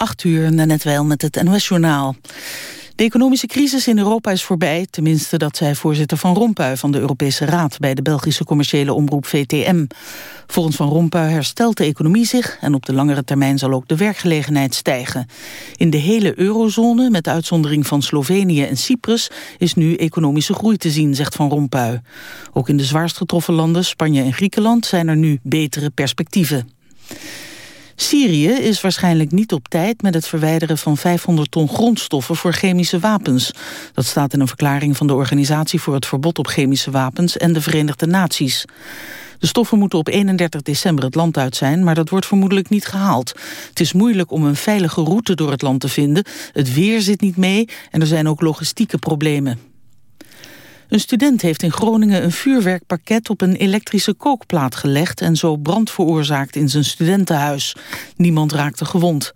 8 uur, net wel met het NOS-journaal. De economische crisis in Europa is voorbij, tenminste dat zei voorzitter Van Rompuy van de Europese Raad bij de Belgische commerciële omroep VTM. Volgens Van Rompuy herstelt de economie zich en op de langere termijn zal ook de werkgelegenheid stijgen. In de hele eurozone, met uitzondering van Slovenië en Cyprus, is nu economische groei te zien, zegt Van Rompuy. Ook in de zwaarst getroffen landen, Spanje en Griekenland, zijn er nu betere perspectieven. Syrië is waarschijnlijk niet op tijd met het verwijderen van 500 ton grondstoffen voor chemische wapens. Dat staat in een verklaring van de Organisatie voor het Verbod op Chemische Wapens en de Verenigde Naties. De stoffen moeten op 31 december het land uit zijn, maar dat wordt vermoedelijk niet gehaald. Het is moeilijk om een veilige route door het land te vinden, het weer zit niet mee en er zijn ook logistieke problemen. Een student heeft in Groningen een vuurwerkpakket op een elektrische kookplaat gelegd en zo brand veroorzaakt in zijn studentenhuis. Niemand raakte gewond.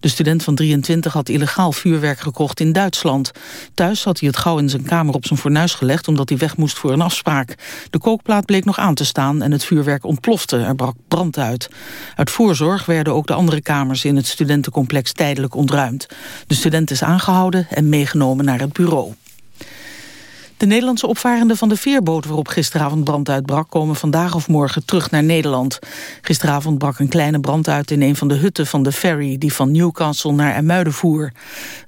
De student van 23 had illegaal vuurwerk gekocht in Duitsland. Thuis had hij het gauw in zijn kamer op zijn fornuis gelegd... omdat hij weg moest voor een afspraak. De kookplaat bleek nog aan te staan en het vuurwerk ontplofte. Er brak brand uit. Uit voorzorg werden ook de andere kamers in het studentencomplex tijdelijk ontruimd. De student is aangehouden en meegenomen naar het bureau. De Nederlandse opvarenden van de veerboot waarop gisteravond brand uitbrak... komen vandaag of morgen terug naar Nederland. Gisteravond brak een kleine brand uit in een van de hutten van de ferry... die van Newcastle naar Ermuiden voer.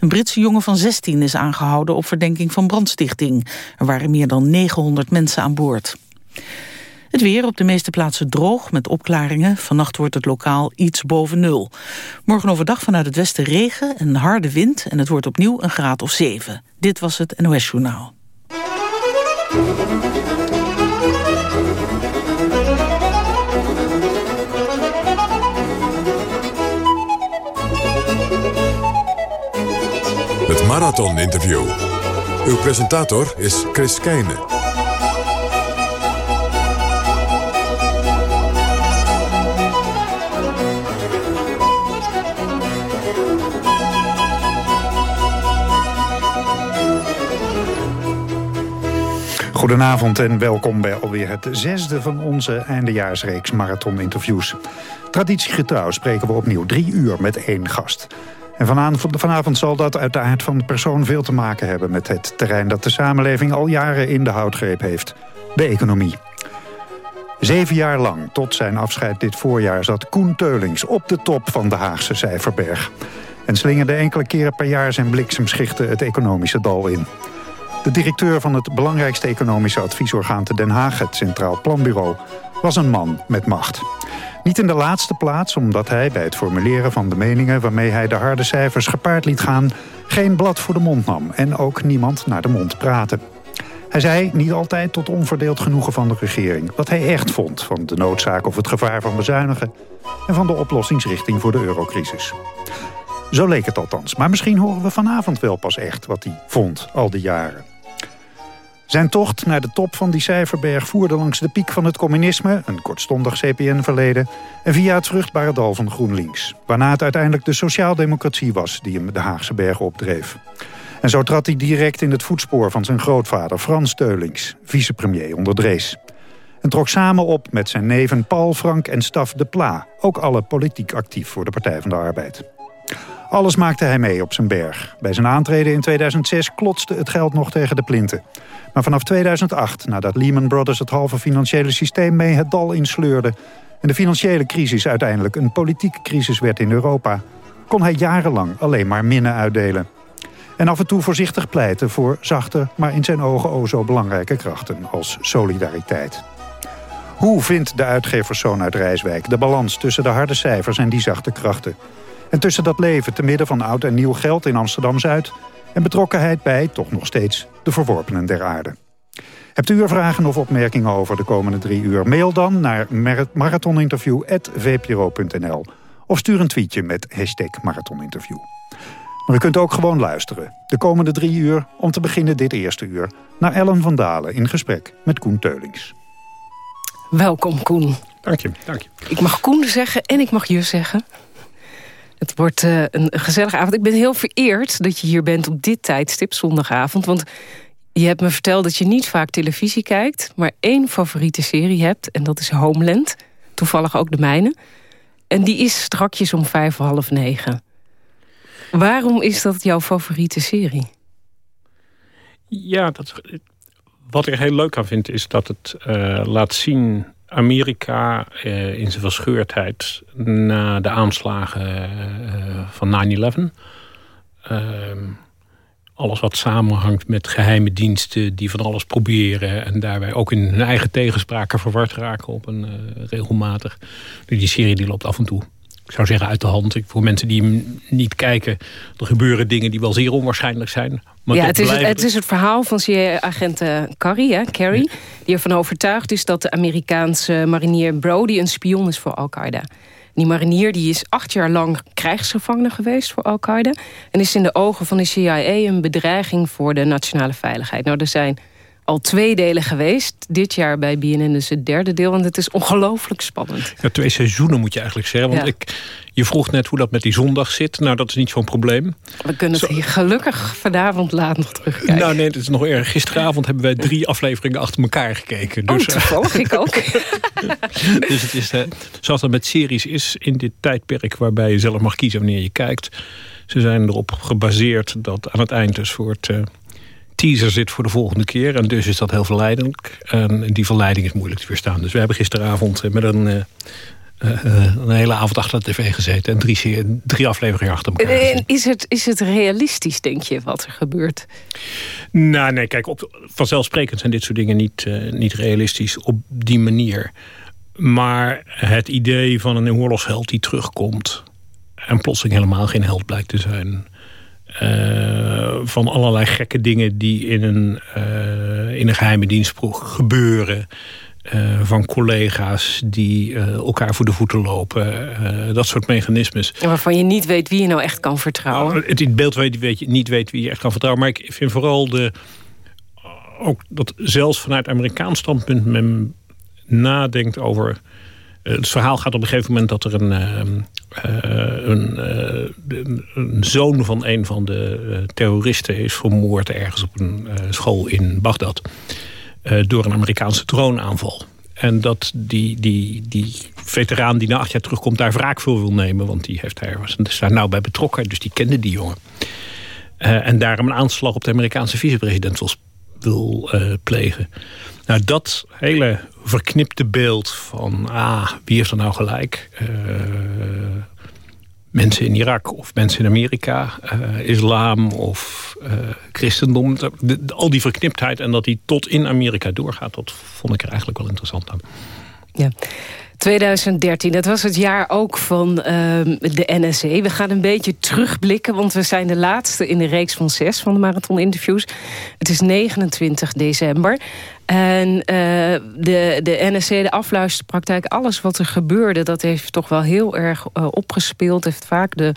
Een Britse jongen van 16 is aangehouden op verdenking van brandstichting. Er waren meer dan 900 mensen aan boord. Het weer op de meeste plaatsen droog met opklaringen. Vannacht wordt het lokaal iets boven nul. Morgen overdag vanuit het westen regen en harde wind... en het wordt opnieuw een graad of 7. Dit was het NOS Journaal. Het Marathon Interview. Uw presentator is Chris Keijne. Goedenavond en welkom bij alweer het zesde van onze eindejaarsreeks marathon-interviews. Traditiegetrouw spreken we opnieuw drie uur met één gast. En vanavond, zal dat uit de aard van de persoon veel te maken hebben... met het terrein dat de samenleving al jaren in de houtgreep heeft. De economie. Zeven jaar lang, tot zijn afscheid dit voorjaar... zat Koen Teulings op de top van de Haagse Cijferberg. En slingerde enkele keren per jaar zijn bliksemschichten het economische dal in. De directeur van het belangrijkste economische adviesorgaan te Den Haag... het Centraal Planbureau, was een man met macht. Niet in de laatste plaats omdat hij bij het formuleren van de meningen... waarmee hij de harde cijfers gepaard liet gaan... geen blad voor de mond nam en ook niemand naar de mond praatte. Hij zei niet altijd tot onverdeeld genoegen van de regering... wat hij echt vond van de noodzaak of het gevaar van bezuinigen... en van de oplossingsrichting voor de eurocrisis. Zo leek het althans. Maar misschien horen we vanavond wel pas echt wat hij vond al die jaren. Zijn tocht naar de top van die cijferberg voerde langs de piek van het communisme... een kortstondig CPN-verleden... en via het vruchtbare dal van GroenLinks. Waarna het uiteindelijk de sociaaldemocratie was die hem de Haagse bergen opdreef. En zo trad hij direct in het voetspoor van zijn grootvader Frans Teulings... vicepremier onder Drees. En trok samen op met zijn neven Paul Frank en Staf de Pla... ook alle politiek actief voor de Partij van de Arbeid. Alles maakte hij mee op zijn berg. Bij zijn aantreden in 2006 klotste het geld nog tegen de plinten. Maar vanaf 2008, nadat Lehman Brothers het halve financiële systeem mee het dal insleurde... en de financiële crisis uiteindelijk een politieke crisis werd in Europa... kon hij jarenlang alleen maar minnen uitdelen. En af en toe voorzichtig pleiten voor zachte, maar in zijn ogen o zo belangrijke krachten als solidariteit. Hoe vindt de uitgeverszoon uit Rijswijk de balans tussen de harde cijfers en die zachte krachten? En tussen dat leven te midden van oud en nieuw geld in Amsterdam-Zuid... en betrokkenheid bij, toch nog steeds, de verworpenen der aarde. Hebt u er vragen of opmerkingen over de komende drie uur? Mail dan naar marathoninterview.vpro.nl of stuur een tweetje met hashtag marathoninterview. Maar u kunt ook gewoon luisteren. De komende drie uur, om te beginnen dit eerste uur... naar Ellen van Dalen in gesprek met Koen Teulings. Welkom, Koen. Dank je, dank je. Ik mag Koen zeggen en ik mag je zeggen. Het wordt uh, een gezellige avond. Ik ben heel vereerd dat je hier bent op dit tijdstip, zondagavond. Want je hebt me verteld dat je niet vaak televisie kijkt... maar één favoriete serie hebt, en dat is Homeland. Toevallig ook de mijne. En die is strakjes om vijf, half negen. Waarom is dat jouw favoriete serie? Ja, dat, wat ik heel leuk aan vind is dat het uh, laat zien Amerika uh, in zijn verscheurdheid na de aanslagen uh, van 9-11. Ehm, alles wat samenhangt met geheime diensten die van alles proberen... en daarbij ook in hun eigen tegenspraken verward raken op een regelmatig. Die serie die loopt af en toe ik zou zeggen uit de hand. Voor mensen die hem niet kijken, er gebeuren dingen die wel zeer onwaarschijnlijk zijn. Maar ja, het is, het, het, is het verhaal van CIA-agent Carrie, hè, Carrie die ervan overtuigd is dat de Amerikaanse marinier Brody een spion is voor Al-Qaeda. Die marinier die is acht jaar lang krijgsgevangene geweest voor Al-Qaeda... en is in de ogen van de CIA een bedreiging voor de nationale veiligheid. Nou, er zijn al twee delen geweest. Dit jaar bij BNN dus het derde deel. En het is ongelooflijk spannend. Ja, twee seizoenen moet je eigenlijk zeggen. Want ik, je vroeg net hoe dat met die zondag zit. Nou, dat is niet zo'n probleem. We kunnen het hier gelukkig vanavond laat nog terugkijken. Nou nee, het is nog erg. Gisteravond hebben wij drie afleveringen achter elkaar gekeken. Dus, oh, toevallig ik ook. dus het is, uh, zoals dat met series is in dit tijdperk... waarbij je zelf mag kiezen wanneer je kijkt. Ze zijn erop gebaseerd dat aan het eind dus voor het... Teaser zit voor de volgende keer. En dus is dat heel verleidelijk. En die verleiding is moeilijk te weerstaan. Dus we hebben gisteravond met een... Uh, een hele avond achter de tv gezeten en drie, drie afleveringen achter elkaar. En is het, is het realistisch, denk je, wat er gebeurt? Nou, nee, kijk, op, vanzelfsprekend zijn dit soort dingen niet, uh, niet realistisch op die manier. Maar het idee van een oorlogsheld die terugkomt... en plotseling helemaal geen held blijkt te zijn... Uh, van allerlei gekke dingen die in een, uh, in een geheime dienst gebeuren. Uh, van collega's die elkaar voor de voeten lopen. dat soort mechanismes. waarvan je niet weet wie je nou echt kan vertrouwen. Nou, het in beeld weet, weet je niet weet wie je echt kan vertrouwen. Maar ik vind vooral de, ook dat zelfs vanuit Amerikaans standpunt... men nadenkt over... het verhaal gaat op een gegeven moment dat er een ehm, uh, een, een, zoon van een van de terroristen is vermoord ergens op een school in Bagdad. door een Amerikaanse droonaanval. En dat die, die, die veteraan die na acht jaar terugkomt daar wraak voor wil nemen. Want die heeft daar, was daar nou bij betrokken. Dus die kende die jongen. en daarom een aanslag op de Amerikaanse vicepresident wil, wil plegen. Nou, dat hele verknipte beeld van... ah, wie heeft er nou gelijk? Uh, mensen in Irak of mensen in Amerika, uh, islam of christendom. Al die verkniptheid en dat die tot in Amerika doorgaat... dat vond ik er eigenlijk wel interessant aan. Ja. 2013, dat was het jaar ook van uh, de NSC. We gaan een beetje terugblikken, want we zijn de laatste in de reeks van zes van de Marathon Interviews. Het is 29 december. En uh, de, de NSC, de afluisterpraktijk, alles wat er gebeurde... dat heeft toch wel heel erg uh, opgespeeld. Heeft vaak de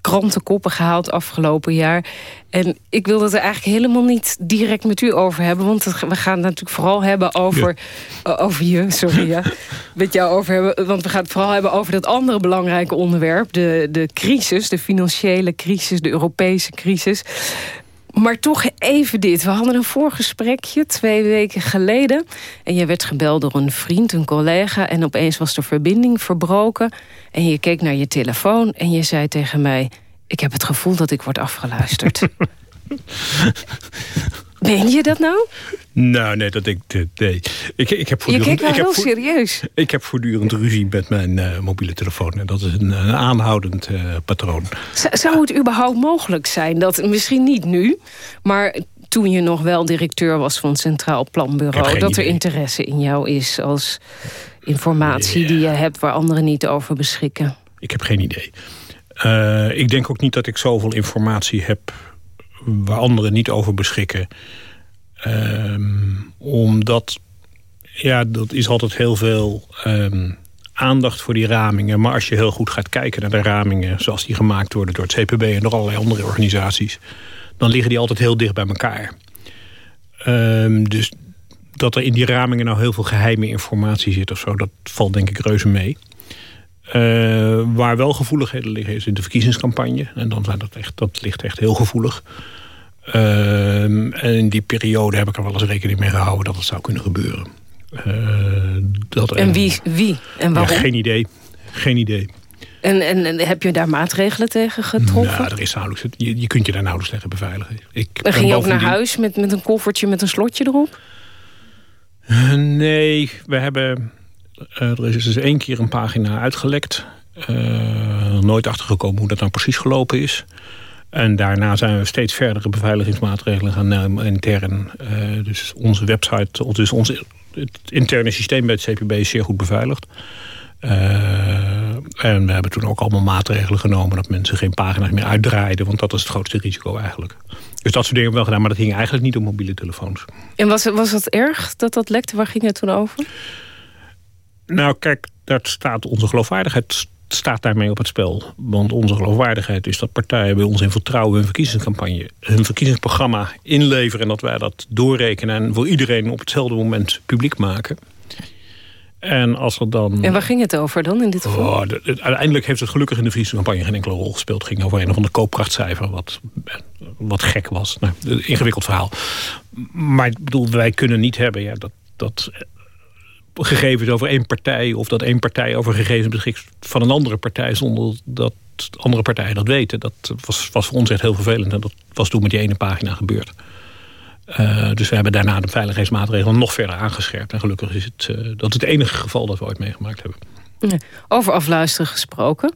krantenkoppen gehaald afgelopen jaar. En ik wil het er eigenlijk helemaal niet direct met u over hebben... want we gaan het natuurlijk vooral hebben over... Ja. over je, sorry, ja. met jou over hebben. Want we gaan het vooral hebben over dat andere belangrijke onderwerp... de, de crisis, de financiële crisis, de Europese crisis... Maar toch even dit. We hadden een voorgesprekje twee weken geleden. En je werd gebeld door een vriend, een collega... en opeens was de verbinding verbroken. En je keek naar je telefoon en je zei tegen mij... ik heb het gevoel dat ik word afgeluisterd. Ben je dat nou? Nou, nee, dat ik. Nee. Ik, ik heb je kijkt wel heel serieus. Ik heb voortdurend ruzie met mijn uh, mobiele telefoon. En dat is een, een aanhoudend uh, patroon. zou het überhaupt mogelijk zijn dat, misschien niet nu... maar toen je nog wel directeur was van het Centraal Planbureau... dat er interesse in jou is als informatie die je hebt... waar anderen niet over beschikken? Ik heb geen idee. Uh, ik denk ook niet dat ik zoveel informatie heb waar anderen niet over beschikken. Um, omdat, ja, dat is altijd heel veel um, aandacht voor die ramingen. Maar als je heel goed gaat kijken naar de ramingen... zoals die gemaakt worden door het CPB en door allerlei andere organisaties... dan liggen die altijd heel dicht bij elkaar. Um, dus dat er in die ramingen nou heel veel geheime informatie zit of zo... dat valt denk ik reuze mee. Uh, waar wel gevoeligheden liggen is in de verkiezingscampagne. En dan zijn dat, echt, dat ligt echt heel gevoelig. Uh, en in die periode heb ik er wel eens rekening mee gehouden dat het zou kunnen gebeuren. Uh, dat en wie, wie en waarom? Ja, geen idee. Geen idee. En, en, en, heb je daar maatregelen tegen getroffen? Ja, er is nauwelijks, je, je kunt je daar nauwelijks tegen beveiligen. Ik en ging je ook naar huis met, met een koffertje met een slotje erop? Nee, we hebben... Uh, er is dus één keer een pagina uitgelekt. Uh, nooit achtergekomen hoe dat nou precies gelopen is. En daarna zijn we steeds verdere beveiligingsmaatregelen gaan nemen intern. Uh, dus onze website, dus ons het interne systeem bij het CPB is zeer goed beveiligd. En we hebben toen ook allemaal maatregelen genomen... dat mensen geen pagina's meer uitdraaiden. Want dat is het grootste risico eigenlijk. Dus dat soort dingen hebben we wel gedaan. Maar dat ging eigenlijk niet om mobiele telefoons. En was, was dat erg dat dat lekte? Waar ging het toen over? Nou kijk, dat staat onze geloofwaardigheid staat daarmee op het spel. Want onze geloofwaardigheid is dat partijen bij ons in vertrouwen hun verkiezingscampagne, hun verkiezingsprogramma inleveren en dat wij dat doorrekenen en voor iedereen op hetzelfde moment publiek maken. En als er dan... En waar ging het over dan in dit geval? Oh, uiteindelijk heeft het gelukkig in de verkiezingscampagne geen enkele rol gespeeld. Het ging over een of ander koopkrachtcijfer, wat, wat gek was. Nou, ingewikkeld verhaal. Maar ik bedoel, wij kunnen niet hebben ja, dat, dat gegevens over één partij... of dat één partij over gegevens beschikt van een andere partij... zonder dat andere partijen dat weten. Dat was, was voor ons echt heel vervelend. En dat was toen met die ene pagina gebeurd. Uh, dus we hebben daarna de veiligheidsmaatregelen nog verder aangescherpt. En gelukkig is het, uh, dat het enige geval dat we ooit meegemaakt hebben. Over afluisteren gesproken.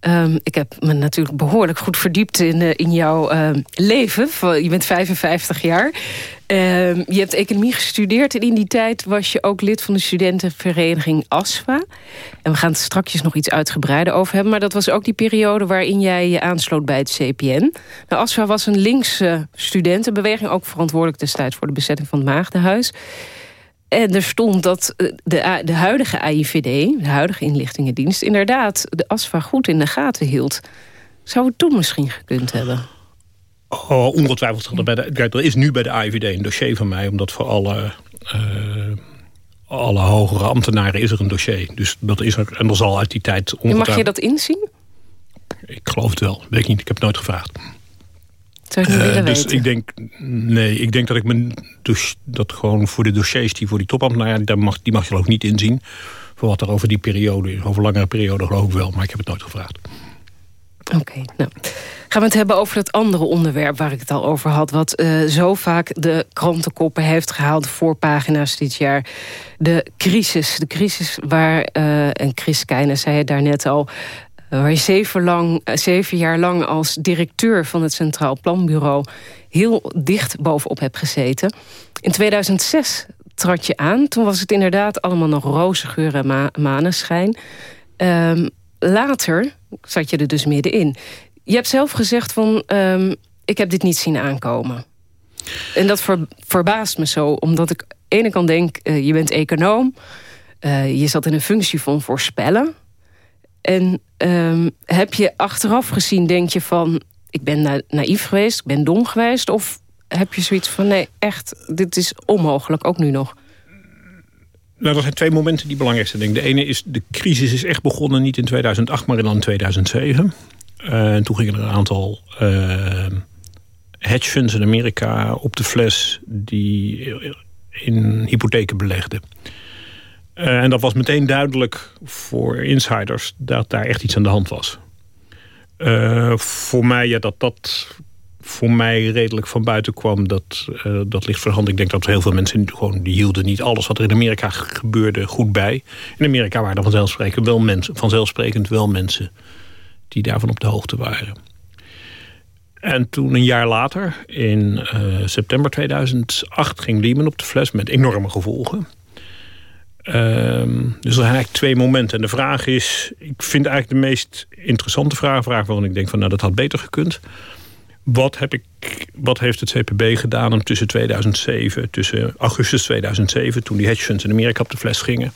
Um, ik heb me natuurlijk behoorlijk goed verdiept in, uh, in jouw uh, leven. Je bent 55 jaar. Uh, je hebt economie gestudeerd en in die tijd was je ook lid van de studentenvereniging ASFA. En we gaan het straks nog iets uitgebreider over hebben. Maar dat was ook die periode waarin jij je aansloot bij het CPN. Nou, ASFA was een linkse studentenbeweging. Ook verantwoordelijk destijds voor de bezetting van het Maagdenhuis. En er stond dat eh, de, de huidige AIVD, de huidige inlichtingendienst... inderdaad de ASFA goed in de gaten hield. Zou het toen misschien gekund hebben? Oh, ongetwijfeld. Bij de, er is nu bij de AIVD een dossier van mij... omdat voor alle, uh, alle hogere ambtenaren is er een dossier. Dus dat is er, en er zal uit die tijd... Ongetwijfeld... Mag je dat inzien? Ik geloof het wel. Weet ik niet. Ik heb het nooit gevraagd. Zou je niet willen uh, dus weten? ik denk, nee, ik denk dat ik mijn dus dat gewoon voor de dossiers die voor die topambtenaren, die mag, die mag je ook niet inzien. Voor wat er over die periode, over langere periode geloof ik wel, maar ik heb het nooit gevraagd. Oké, okay, nou. Gaan we het hebben over het andere onderwerp waar ik het al over had... wat uh, zo vaak de krantenkoppen heeft gehaald voor pagina's dit jaar. De crisis. De crisis waar, uh, en Chris Keijnen zei het daarnet al... waar je zeven, lang, zeven jaar lang als directeur van het Centraal Planbureau... heel dicht bovenop hebt gezeten. In 2006 trad je aan. Toen was het inderdaad allemaal nog roze geur en. Um, later zat je er dus middenin. Je hebt zelf gezegd van, um, ik heb dit niet zien aankomen. En dat ver, verbaast me zo, omdat ik aan de ene kant denk... Uh, je bent econoom, je zat in een functie van voorspellen... En um, heb je achteraf gezien, denk je van... ik ben na naïef geweest, ik ben dom geweest... of heb je zoiets van, nee, echt, dit is onmogelijk, ook nu nog? Nou, er zijn twee momenten die belangrijk zijn. Denk. De ene is, de crisis is echt begonnen niet in 2008, maar in 2007. Uh, en toen gingen er een aantal uh, hedge funds in Amerika op de fles... die in hypotheken belegden. Uh, en dat was meteen duidelijk voor insiders dat daar echt iets aan de hand was. Uh, voor mij, ja, dat dat voor mij redelijk van buiten kwam, dat, uh, dat ligt voor de hand. Ik denk dat heel veel mensen gewoon, die hielden niet alles wat er in Amerika gebeurde goed bij. In Amerika waren er vanzelfsprekend wel mensen, vanzelfsprekend wel mensen die daarvan op de hoogte waren. En toen een jaar later, in september 2008, ging Lehman op de fles met enorme gevolgen. Um, dus er zijn eigenlijk twee momenten. En de vraag is, ik vind eigenlijk de meest interessante vraag, vraag ik denk van nou dat had beter gekund. Wat, heb ik, wat heeft het CPB gedaan om tussen 2007, tussen augustus 2007, toen die hedge funds in Amerika op de fles gingen,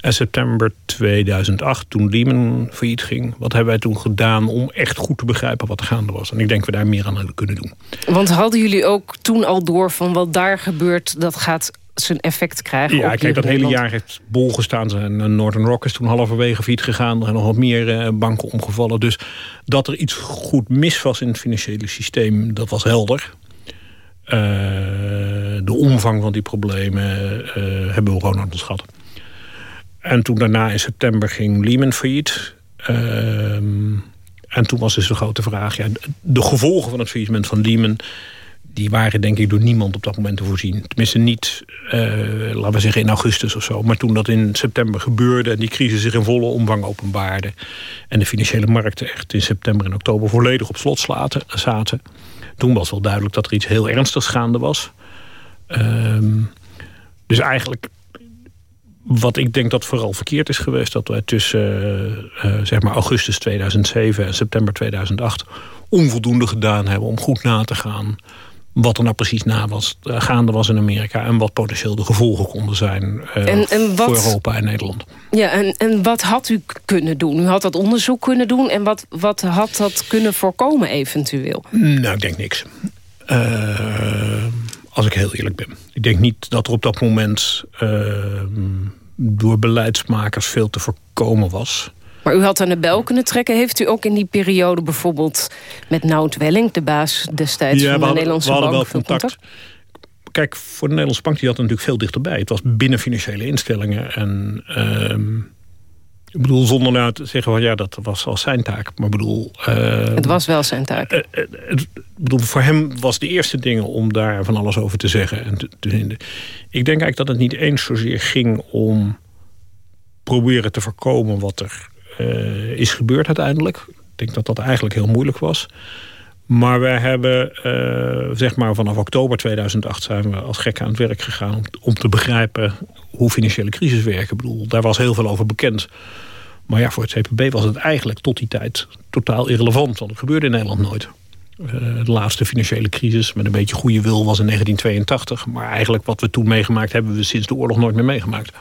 en september 2008, toen Lehman failliet ging. Wat hebben wij toen gedaan om echt goed te begrijpen wat er gaande was? En ik denk we daar meer aan hadden kunnen doen. Want hadden jullie ook toen al door van wat daar gebeurt, dat gaat zijn effect krijgen. Ja, kijk, dat hele jaar heeft bol gestaan. En Northern Rock is toen halverwege failliet gegaan. Er zijn nog wat meer uh, banken omgevallen. Dus dat er iets goed mis was in het financiële systeem, dat was helder. Uh, de omvang van die problemen uh, hebben we gewoon onderschat. En toen daarna in september ging Lehman failliet. Ehm, en toen was dus de grote vraag... Ja, de gevolgen van het faillissement van Lehman... die waren denk ik door niemand op dat moment te voorzien. Tenminste niet, uh, laten we zeggen in augustus of zo. Maar toen dat in september gebeurde... en die crisis zich in volle omvang openbaarde... en de financiële markten echt in september en oktober... volledig op slot zaten... toen was wel duidelijk dat er iets heel ernstigs gaande was... Um, dus eigenlijk wat ik denk dat vooral verkeerd is geweest... dat wij tussen uh, zeg maar augustus 2007 en september 2008... onvoldoende gedaan hebben om goed na te gaan... wat er nou precies na was, uh, gaande was in Amerika... en wat potentieel de gevolgen konden zijn uh, en, en wat, voor Europa en Nederland. Ja, en, en wat had u kunnen doen? U had dat onderzoek kunnen doen... en wat, wat had dat kunnen voorkomen eventueel? Nou, ik denk niks als ik heel eerlijk ben. Ik denk niet dat er op dat moment ehm, door beleidsmakers veel te voorkomen was. Maar u had aan de bel kunnen trekken. Heeft u ook in die periode bijvoorbeeld met Nout Welling... de baas destijds van de Nederlandse Bank... Ja, we hadden wel contact. Kijk, voor de Nederlandse Bank die had natuurlijk veel dichterbij. Het was binnen financiële instellingen. En ehm, ik bedoel, zonder nou te zeggen van ja, dat was al zijn taak. Maar bedoel... Uh, het was wel zijn taak. Uh, uh, bedoel, voor hem was de eerste dingen om daar van alles over te zeggen. En te, te vinden. Ik denk eigenlijk dat het niet eens zozeer ging om proberen te voorkomen wat er is gebeurd uiteindelijk. Ik denk dat dat eigenlijk heel moeilijk was. Maar wij hebben, uh, zeg maar vanaf oktober 2008 zijn we als gek aan het werk gegaan... om, te begrijpen hoe financiële crisis werken. Ik bedoel, daar was heel veel over bekend. Maar ja, voor het CPB was het eigenlijk tot die tijd totaal irrelevant. Want het gebeurde in Nederland nooit. Uh, de laatste financiële crisis met een beetje goede wil was in 1982. Maar eigenlijk wat we toen meegemaakt hebben we sinds de oorlog nooit meer meegemaakt.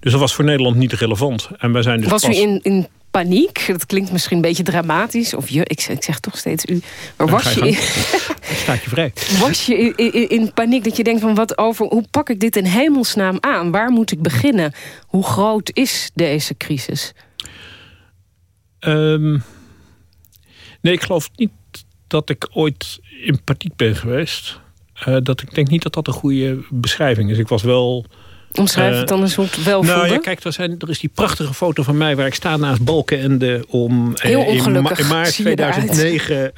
Dus dat was voor Nederland niet relevant. En wij zijn dus was u in, in paniek? Dat klinkt misschien een beetje dramatisch. Of je, ik, ik zeg toch steeds u. Maar was je, in, staat je vrij. Was je in, in, in, paniek dat je denkt van wat over... hoe pak ik dit in hemelsnaam aan? Waar moet ik beginnen? Hoe groot is deze crisis? Um, nee, ik geloof niet dat ik ooit in paniek ben geweest. Uh, dat ik denk niet dat dat een goede beschrijving is. Ik was wel Omschrijf het dan een soort welvoelde? Nou ja, kijk, er, zijn, er is die prachtige foto van mij... waar ik sta naast Balkenende om Heel in, in, maart 2009 uh,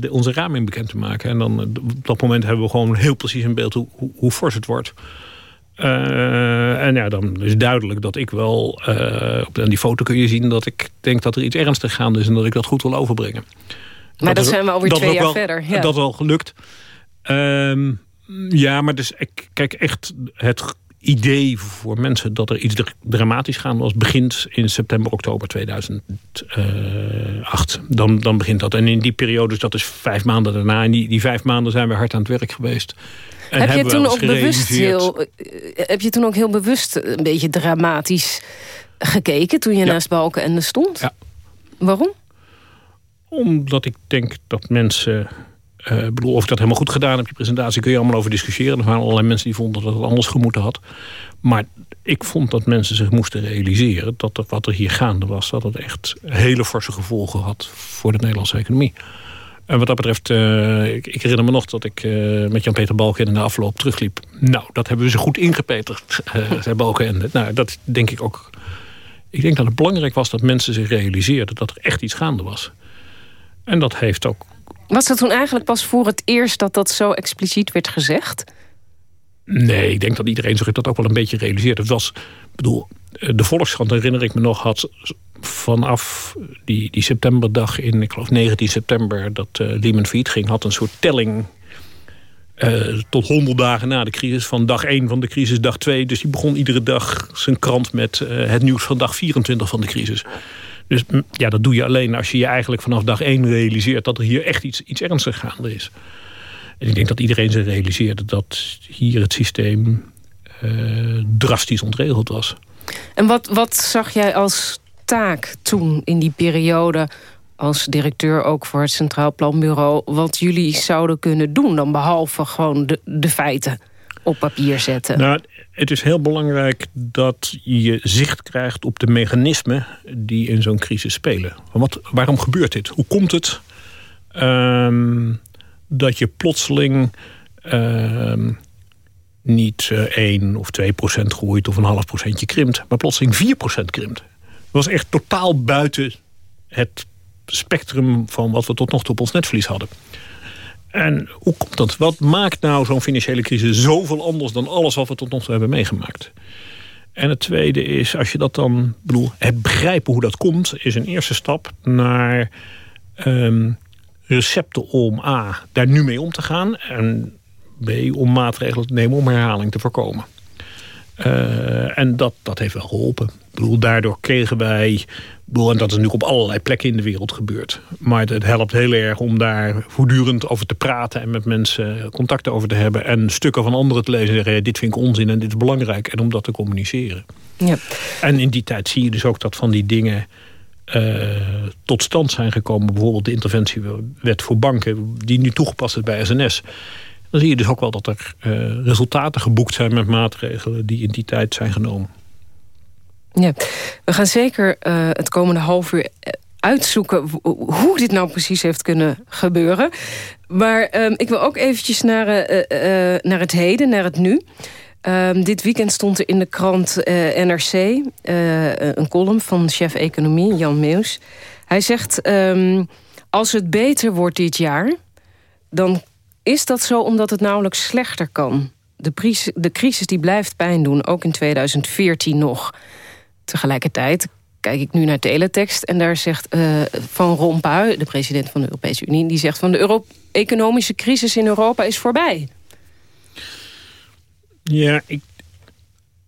de, onze raming bekend te maken. En dan op dat moment hebben we gewoon heel precies een beeld hoe, hoe, hoe fors het wordt. Uh, en ja, dan is duidelijk dat ik wel... Uh, op die foto kun je zien dat ik denk dat er iets ernstigs gaande is... en dat ik dat goed wil overbrengen. Maar dat, dat zijn we alweer twee jaar wel, verder. Ja. Dat is wel gelukt. Um, ja, maar dus, kijk, echt het idee voor mensen dat er iets dramatisch gaande was... begint in september, oktober 2008. Dan, dan begint dat. En in die periode, dus dat is vijf maanden daarna... in die, die vijf maanden zijn we hard aan het werk geweest. En heb je toen ook bewust heel, eh, heb je toen ook heel bewust een beetje dramatisch gekeken... toen je ja. naast Balken en stond? Ja. Waarom? Omdat ik denk dat mensen uh, bedoel, of ik dat helemaal goed gedaan heb, die presentatie, kun je allemaal over discussiëren. Er waren allerlei mensen die vonden dat het anders gemoeten had. Maar ik vond dat mensen zich moesten realiseren dat er, wat er hier gaande was, dat het echt hele forse gevolgen had voor de Nederlandse economie. En wat dat betreft, uh, ik, ik, herinner me nog dat ik uh, met Jan-Peter Balken in de afloop terugliep. Nou, dat hebben we ze goed ingepeterd, zei Balken. Nou, dat denk ik ook. Ik denk dat het belangrijk was dat mensen zich realiseerden dat er echt iets gaande was. En dat heeft ook was dat toen eigenlijk pas voor het eerst dat dat zo expliciet werd gezegd? Nee, ik denk dat iedereen zich dat ook wel een beetje realiseert. Het was, bedoel, de Volkskrant herinner ik me nog had vanaf die, die septemberdag in, ik geloof 19 september, dat uh, Lehman Failliet ging, had een soort telling uh, tot 100 dagen na de crisis. Van dag 1 van de crisis, dag 2. Dus die begon iedere dag zijn krant met het nieuws van dag 24 van de crisis. Dus ja, dat doe je alleen als je je eigenlijk vanaf dag één realiseert... dat er hier echt iets, iets ernstigs gaande is. En ik denk dat iedereen zich realiseerde dat hier het systeem uh, drastisch ontregeld was. En wat, wat zag jij als taak toen in die periode als directeur ook voor het Centraal Planbureau... wat jullie zouden kunnen doen dan behalve gewoon de, de feiten op papier zetten? Nou, het is heel belangrijk dat je zicht krijgt op de mechanismen die in zo'n crisis spelen. Wat, waarom gebeurt dit? Hoe komt het um, dat je plotseling um, niet uh, 1 of 2 procent groeit of een half procentje krimpt, maar plotseling 4 procent krimpt? was echt totaal buiten het spectrum van wat we tot nog toe op ons netvlies hadden. En hoe komt dat? Wat maakt nou zo'n financiële crisis zoveel anders dan alles wat we tot nog toe hebben meegemaakt? En het tweede is, als je dat dan, bedoel, het begrijpen hoe dat komt, is een eerste stap naar ehm, recepten om A, daar nu mee om te gaan. En B, om maatregelen te nemen om herhaling te voorkomen. Uh, en dat, dat heeft wel geholpen. Ik bedoel, daardoor kregen wij... Bedoel, en dat is natuurlijk op allerlei plekken in de wereld gebeurd. Maar het, helpt heel erg om daar voortdurend over te praten... en met mensen contact over te hebben... en stukken van anderen te lezen en zeggen... dit vind ik onzin en dit is belangrijk. En om dat te communiceren. Ja. En in die tijd zie je dus ook dat van die dingen... Uh, tot stand zijn gekomen. Bijvoorbeeld de interventiewet voor banken... die nu toegepast is bij SNS dan zie je dus ook wel dat er uh, resultaten geboekt zijn met maatregelen die in die tijd zijn genomen. Ja, we gaan zeker uh, het komende half uur eh, uitzoeken hoe dit nou precies heeft kunnen gebeuren. Maar uh, ik wil ook eventjes naar, naar het heden, naar het nu. Ehm, dit weekend stond er in de krant NRC een column van chef economie Jan Meus. Hij zegt, um, als het beter wordt dit jaar... dan is dat zo omdat het nauwelijks slechter kan? De, de crisis die blijft pijn doen, ook in 2014 nog. Tegelijkertijd kijk ik nu naar teletext en daar zegt uh, Van Rompuy, de president van de Europese Unie... die zegt van de Euro economische crisis in Europa is voorbij. Ja, ik...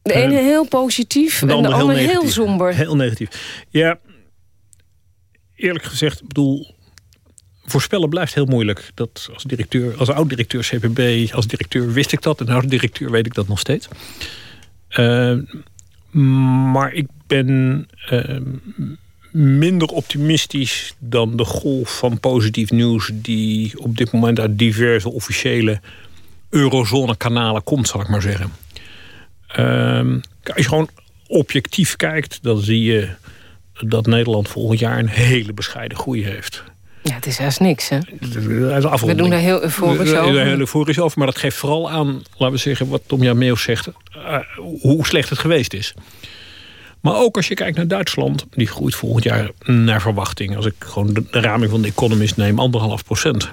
De ene uh, heel positief en de andere heel, heel somber. Heel negatief. Ja, eerlijk gezegd, ik bedoel voorspellen blijft heel moeilijk. Dat als, directeur, als oud-directeur CPB, als directeur wist ik dat. En als directeur weet ik dat nog steeds. Uh, maar ik ben uh, minder optimistisch dan de golf van positief nieuws... die op dit moment uit diverse officiële eurozone-kanalen komt, zal ik maar zeggen. Uh, als je gewoon objectief kijkt, dan zie je dat Nederland volgend jaar een hele bescheiden groei heeft. Ja, het is juist niks, hè? We doen daar heel euforisch over. Heel euforisch over, maar dat geeft vooral aan, laten we zeggen... wat Tom Jan Meeuws zegt, uh, hoe slecht het geweest is. Maar ook als je kijkt naar Duitsland, die groeit volgend jaar naar verwachting. Als ik gewoon de, de raming van de Economist neem, anderhalf procent.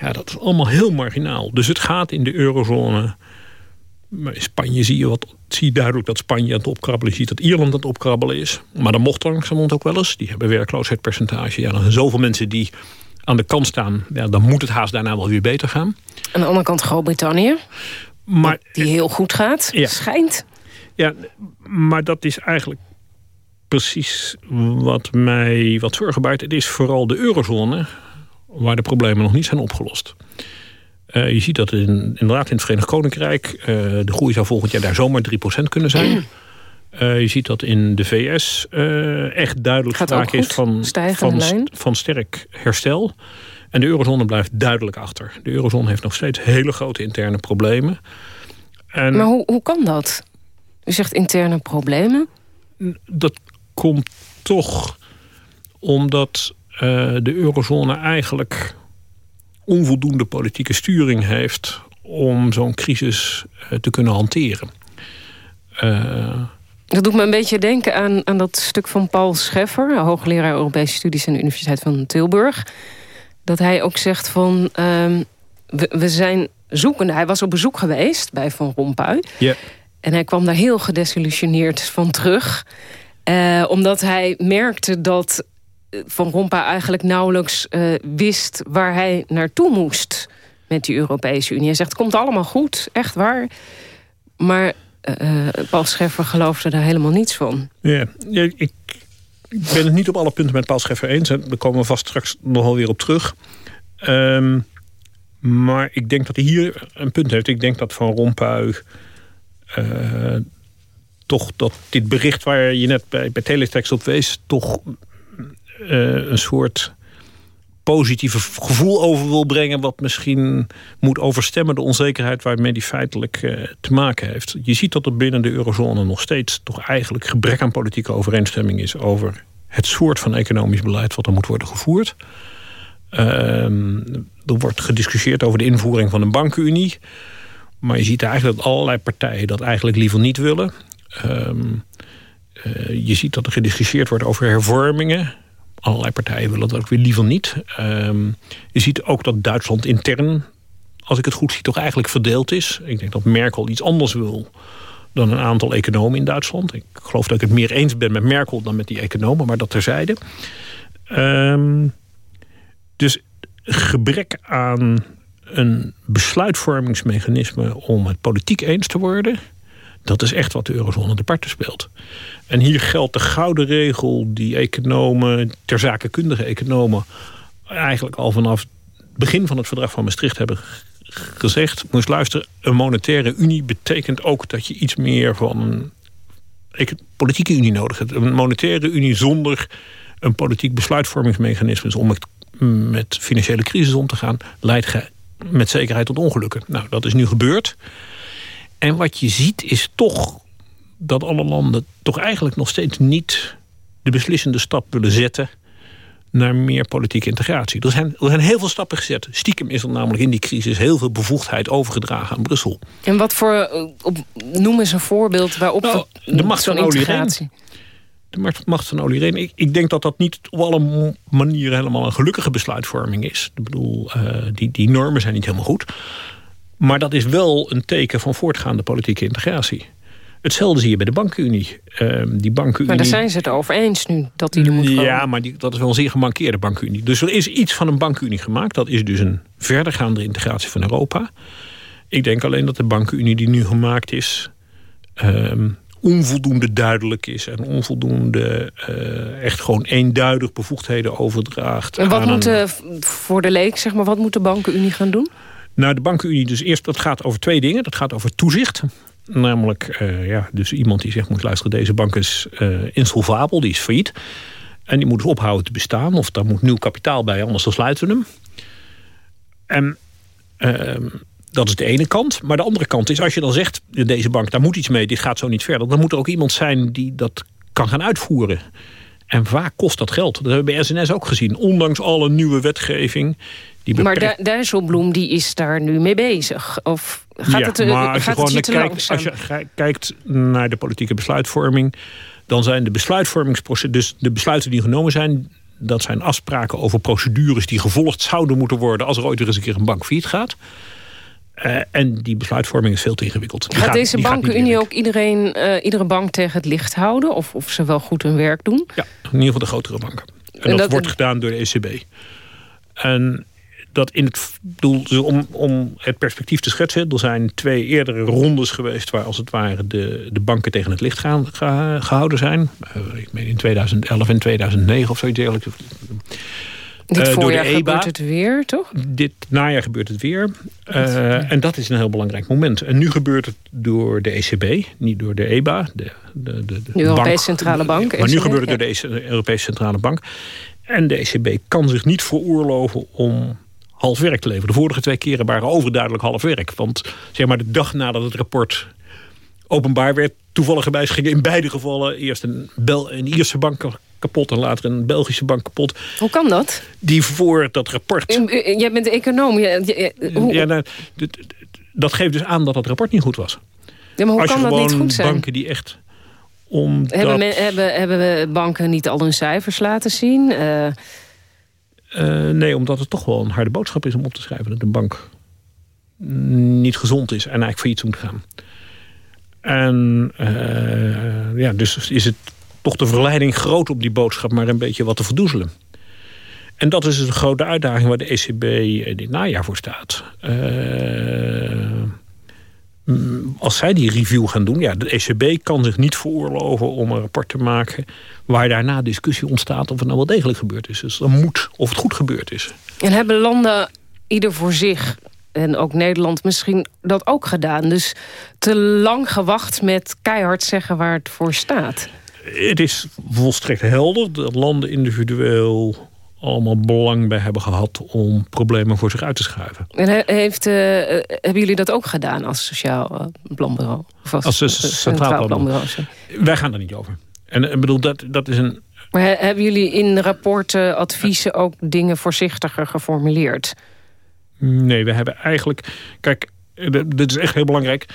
Ja, dat is allemaal heel marginaal. Dus het gaat in de eurozone maar in Spanje zie je, wat, zie je duidelijk dat Spanje aan het opkrabbelen is. Je ziet dat Ierland aan het opkrabbelen is. Maar dat mocht langzamerhand ook wel eens. Die hebben werkloosheidspercentage. Ja, dan zijn zoveel mensen die aan de kant staan. Ja, dan moet het haast daarna wel weer beter gaan. Aan de andere kant Groot-Brittannië. Maar, die heel goed gaat, ja. schijnt. Ja, maar dat is eigenlijk precies wat mij wat zorgen baart. Het is vooral de eurozone waar de problemen nog niet zijn opgelost. Uh, je ziet dat in, inderdaad in het Verenigd Koninkrijk... Uh, de groei zou volgend jaar daar zomaar 3% kunnen zijn. Uh, je ziet dat in de VS echt duidelijk sprake is van, van, van sterk herstel. En de eurozone blijft duidelijk achter. De eurozone heeft nog steeds hele grote interne problemen. En maar hoe, hoe kan dat? U zegt interne problemen? Dat komt toch omdat de eurozone eigenlijk onvoldoende politieke sturing heeft om zo'n crisis eh, te kunnen hanteren. Uh, dat doet me een beetje denken aan, aan dat stuk van Paul Scheffer... hoogleraar Europese studies aan de Universiteit van Tilburg. Dat hij ook zegt van... Um, we, we, zijn zoekende. Hij was op bezoek geweest bij Van Rompuy. Yeah. En hij kwam daar heel gedesillusioneerd van terug. Uh, omdat hij merkte dat van Rompuy eigenlijk nauwelijks uh, wist waar hij naartoe moest met die Europese Unie. Hij zegt, het komt allemaal goed, echt waar. Maar uh, Paul Scheffer geloofde daar helemaal niets van. Ja, ik, ben het niet op alle punten met Paul Scheffer eens. Daar komen we vast straks nogal weer op terug. Um, maar ik denk dat hij hier een punt heeft. Ik denk dat Van Rompuy... Toch dat dit bericht waar je net bij, bij Teletext op wees... toch een soort positieve gevoel over wil brengen... wat misschien moet overstemmen de onzekerheid... waarmee die feitelijk uh, te maken heeft. Je ziet dat er binnen de eurozone nog steeds... toch eigenlijk gebrek aan politieke overeenstemming is... over het soort van economisch beleid wat er moet worden gevoerd. Uh, er wordt gediscussieerd over de invoering van een bankenunie. Maar je ziet eigenlijk dat allerlei partijen dat eigenlijk liever niet willen. Uh, je ziet dat er gediscussieerd wordt over hervormingen. Allerlei partijen willen dat ook weer liever niet. Ehm, je ziet ook dat Duitsland intern, als ik het goed zie, toch eigenlijk verdeeld is. Ik denk dat Merkel iets anders wil dan een aantal economen in Duitsland. Ik geloof dat ik het meer eens ben met Merkel dan met die economen, maar dat terzijde. Um, dus gebrek aan een besluitvormingsmechanisme om het politiek eens te worden... dat is echt wat de eurozone de parten speelt. En hier geldt de gouden regel die economen, ter zakenkundige economen... eigenlijk al vanaf het begin van het verdrag van Maastricht hebben gezegd... moest luisteren, een monetaire unie betekent ook dat je iets meer van een politieke unie nodig hebt. Een monetaire unie zonder een politiek besluitvormingsmechanisme... om met, met financiële crisis om te gaan... leidt met zekerheid tot ongelukken. Nou, dat is nu gebeurd. En wat je ziet is toch dat alle landen toch eigenlijk nog steeds niet de beslissende stap willen zetten naar meer politieke integratie. Er zijn, er zijn heel veel stappen gezet. Stiekem is er namelijk in die crisis heel veel bevoegdheid overgedragen aan Brussel. En wat voor, eh, op, noem eens een voorbeeld waarop nou, de macht van integratie. De macht van Olly Rehn. Ik, ik, denk dat dat niet op alle manieren helemaal een gelukkige besluitvorming is. Ik bedoel, uh, die, die normen zijn niet helemaal goed. Maar dat is wel een teken van voortgaande politieke integratie. Hetzelfde zie je bij de bankenunie. Uh, die bankenunie... Maar daar zijn ze het over eens nu, dat die er moet komen. Ja, maar die, dat is wel een zeer gemankeerde bankenunie. Dus er is iets van een bankenunie gemaakt. Dat is dus een verdergaande integratie van Europa. Ik denk alleen dat de bankenunie die nu gemaakt is... Ehm, onvoldoende duidelijk is en onvoldoende uh, echt gewoon eenduidig bevoegdheden overdraagt. En wat moet voor de leek, zeg maar, wat moet de bankenunie gaan doen? Nou, de bankenunie dus eerst, dat gaat over twee dingen. Dat gaat over toezicht. Namelijk, uh, ja, dus iemand die zegt, moet luisteren, deze bank is uh, insolvabel, die is failliet. En die moet dus ophouden te bestaan. Of daar moet nieuw kapitaal bij, anders dan sluiten we hem. En uh, dat is de ene kant. Maar de andere kant is, als je dan zegt... deze bank, daar moet iets mee, dit gaat zo niet verder... dan moet er ook iemand zijn die dat kan gaan uitvoeren. En vaak kost dat geld. Dat hebben we bij SNS ook gezien. Ondanks alle nieuwe wetgeving... Die Maar Dijsselbloem die is daar nu mee bezig? Of gaat ja, het, eh, maar als je, gewoon kijkt, als je kijkt naar de politieke besluitvorming... dan zijn de besluitvormingsprocedures... dus de besluiten die genomen zijn... dat zijn afspraken over procedures die gevolgd zouden moeten worden... als er ooit weer eens een keer een bank failliet gaat... Uh, en die besluitvorming is veel te ingewikkeld. gaat, deze bankenunie ook iedereen, uh, iedere bank tegen het licht houden? Of, of ze wel goed hun werk doen? Ja, in ieder geval de grotere banken. En, en dat, dat, wordt gedaan door de ECB. En dat in het doel, dus om, om het perspectief te schetsen... er zijn twee eerdere rondes geweest... waar als het ware de, de banken tegen het licht gaan, gehouden zijn. Uh, ik meen in 2011 en 2009 of zoiets dergelijks. Dit uh, voorjaar door de EBA. gebeurt het weer, toch? Dit najaar gebeurt het weer. Uh, en dat is een heel belangrijk moment. En nu gebeurt het door de ECB, niet door de EBA. De, de, de, de, Europese Centrale Bank. Maar nu gebeurt het door de Europese Centrale Bank. En de ECB kan zich niet veroorloven om half werk te leveren. De vorige twee keren waren overduidelijk half werk. Want zeg maar de dag nadat het rapport openbaar werd... toevallig gingen in beide gevallen eerst een, Bel een Ierse bank kapot en later een Belgische bank kapot. Hoe kan dat? Die voor dat rapport... Jij bent econoom. Ja, nou, dat geeft dus aan dat het rapport niet goed was. Ja, maar hoe Als kan dat niet goed zijn? banken die echt... Omdat... Hebben, hebben, hebben banken niet al hun cijfers laten zien? Uh... Uh, nee, omdat het toch wel een harde boodschap is om op te schrijven... dat een bank niet gezond is en eigenlijk failliet moet gaan. En uh, ja, dus is het toch de verleiding groot om die boodschap maar een beetje wat te verdoezelen. En dat is een grote uitdaging waar de ECB dit najaar voor staat. Uh, als zij die review gaan doen, ja, de ECB kan zich niet veroorloven om een rapport te maken waar daarna discussie ontstaat of het nou wel degelijk gebeurd is. Dus dan moet of het goed gebeurd is. En hebben landen ieder voor zich en ook Nederland misschien dat ook gedaan? Dus te lang gewacht met keihard zeggen waar het voor staat? Het is volstrekt helder dat landen individueel allemaal belang bij hebben gehad om problemen voor zich uit te schuiven. En heeft, uh, hebben jullie dat ook gedaan als sociaal uh, planbureau? Of als, als centraal, centraal planbureau? Wij gaan er niet over. En ik bedoel, dat, dat is een... Maar hebben jullie in rapporten, adviezen ook dingen voorzichtiger geformuleerd? Nee, we hebben eigenlijk... Kijk, dit is echt heel belangrijk.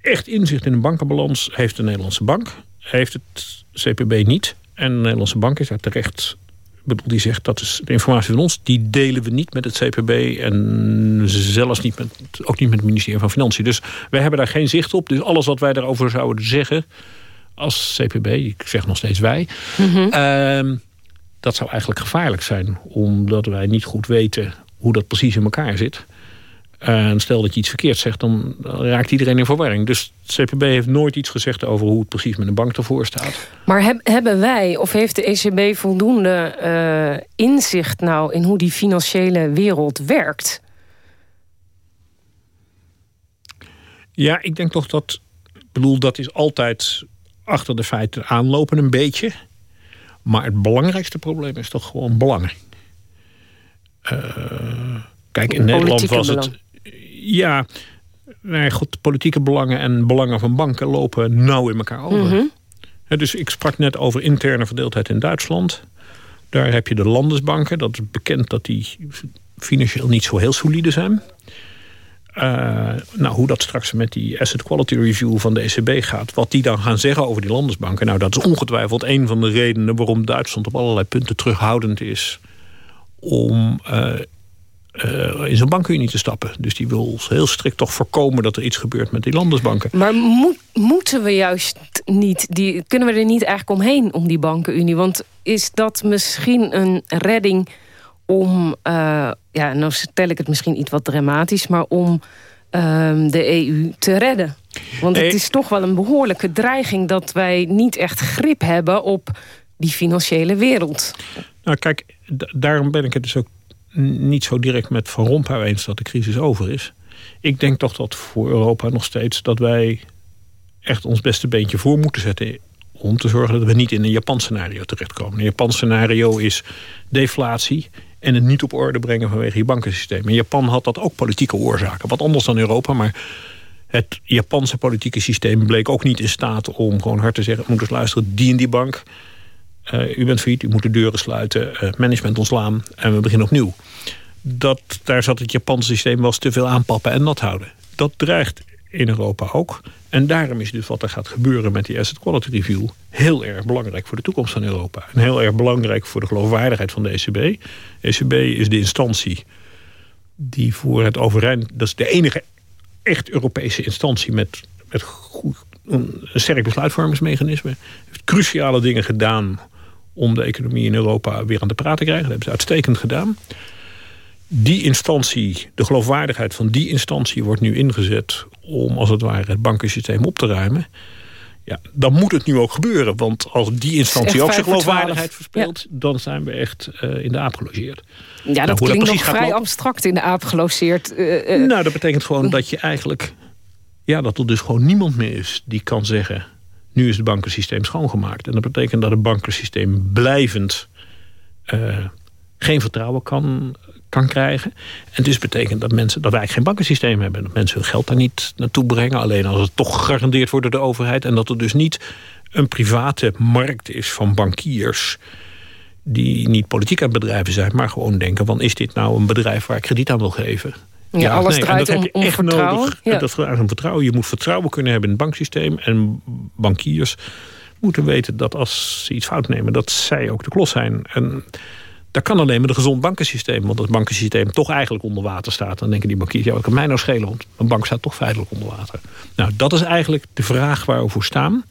Echt inzicht in een bankenbalans heeft de Nederlandse bank. Heeft het CPB niet. En de Nederlandse bank is daar terecht bedoel, die zegt dat is de informatie van ons, die delen we niet met het CPB en zelfs niet met, ook niet met het ministerie van Financiën. Dus wij hebben daar geen zicht op. Dus alles wat wij daarover zouden zeggen als CPB, ik zeg nog steeds wij, mm dat zou eigenlijk gevaarlijk zijn, omdat wij niet goed weten hoe dat precies in elkaar zit. En stel dat je iets verkeerd zegt, dan raakt iedereen in verwarring. Dus het CPB heeft nooit iets gezegd over hoe het precies met een bank ervoor staat. Maar hebben wij, of heeft de ECB voldoende eh, inzicht nou in hoe die financiële wereld werkt? Ja, ik denk toch dat, ik bedoel, dat is altijd achter de feiten aanlopen een beetje. Maar het belangrijkste probleem is toch gewoon belangen. Uh, kijk, in Nederland was het ja, nee, goed, politieke belangen en belangen van banken lopen nauw in elkaar over. Mhm. dus ik sprak net over interne verdeeldheid in Duitsland. Daar heb je de landesbanken. Dat is bekend dat die financieel niet zo heel solide zijn. Uh, nou, hoe dat straks met die asset quality review van de ECB gaat... wat die dan gaan zeggen over die landesbanken... nou, dat is ongetwijfeld een van de redenen... waarom Duitsland op allerlei punten terughoudend is... om uh, uh, in zo'n bankunie te stappen. Dus die wil heel strikt toch voorkomen dat er iets gebeurt met die landesbanken. Maar moeten we juist niet, die, kunnen we er niet eigenlijk omheen om die bankenunie? Want is dat misschien een redding om, uh, ja, nou stel ik het misschien iets wat dramatisch, maar om uh, de EU te redden? Want het is toch wel een behoorlijke dreiging dat wij niet echt grip hebben op die financiële wereld. Nou kijk, daarom ben ik het dus ook niet zo direct met Van Rompuy eens dat de crisis over is. Ik denk toch dat voor Europa nog steeds dat wij echt ons beste beentje voor moeten zetten om te zorgen dat we niet in een Japan scenario terechtkomen. Een Japan scenario is deflatie en het niet op orde brengen vanwege je bankensysteem. In Japan had dat ook politieke oorzaken. Wat anders dan Europa, maar het Japanse politieke systeem bleek ook niet in staat om gewoon hard te zeggen... moet eens luisteren, die en die bank uh, u bent failliet, u moet de deuren sluiten, uh, management ontslaan en we beginnen opnieuw. Dat, daar zat het Japanse systeem was te veel aanpappen en nat houden. Dat dreigt in Europa ook. En daarom is dus wat er gaat gebeuren met die asset quality review... heel erg belangrijk voor de toekomst van Europa. En heel erg belangrijk voor de geloofwaardigheid van de ECB. De ECB is de instantie die voor het overeind... dat is de enige echt Europese instantie met, met een sterk besluitvormingsmechanisme. Heeft cruciale dingen gedaan om de economie in Europa weer aan de praat te krijgen. Dat hebben ze uitstekend gedaan. Die instantie, de geloofwaardigheid van die instantie wordt nu ingezet om als het ware het bankensysteem op te ruimen. Ja, dan moet het nu ook gebeuren. Want als die instantie ook zijn geloofwaardigheid verspeelt... dan zijn we echt uh, in de aap gelogeerd. Ja, nou, dat klinkt nog vrij abstract in de aap gelogeerd. Uh, uh. Nou, dat betekent gewoon dat je eigenlijk... Ja, dat er dus gewoon niemand meer is die kan zeggen... Nu is het bankensysteem schoongemaakt. En dat betekent dat het bankensysteem blijvend uh, geen vertrouwen kan, kan krijgen. En dus betekent dat mensen dat wij eigenlijk geen bankensysteem hebben. Dat mensen hun geld daar niet naartoe brengen. Alleen als het toch gegarandeerd wordt door de overheid. En dat er dus niet een private markt is van bankiers die niet politiek aan bedrijven zijn, maar gewoon denken van is dit nou een bedrijf waar ik krediet aan wil geven? Ja, alles nee. draait om, om vertrouwen. Nodig. Ja. Dat om vertrouwen. Je moet vertrouwen kunnen hebben in het banksysteem. En bankiers moeten weten dat als ze iets fout nemen... dat zij ook de klos zijn. En dat kan alleen met een gezond bankensysteem. Want als het bankensysteem toch eigenlijk onder water staat... dan denken die bankiers, ja, wat kan mij nou schelen? Want een bank staat toch feitelijk onder water. Nou, dat is eigenlijk de vraag waar we voor staan.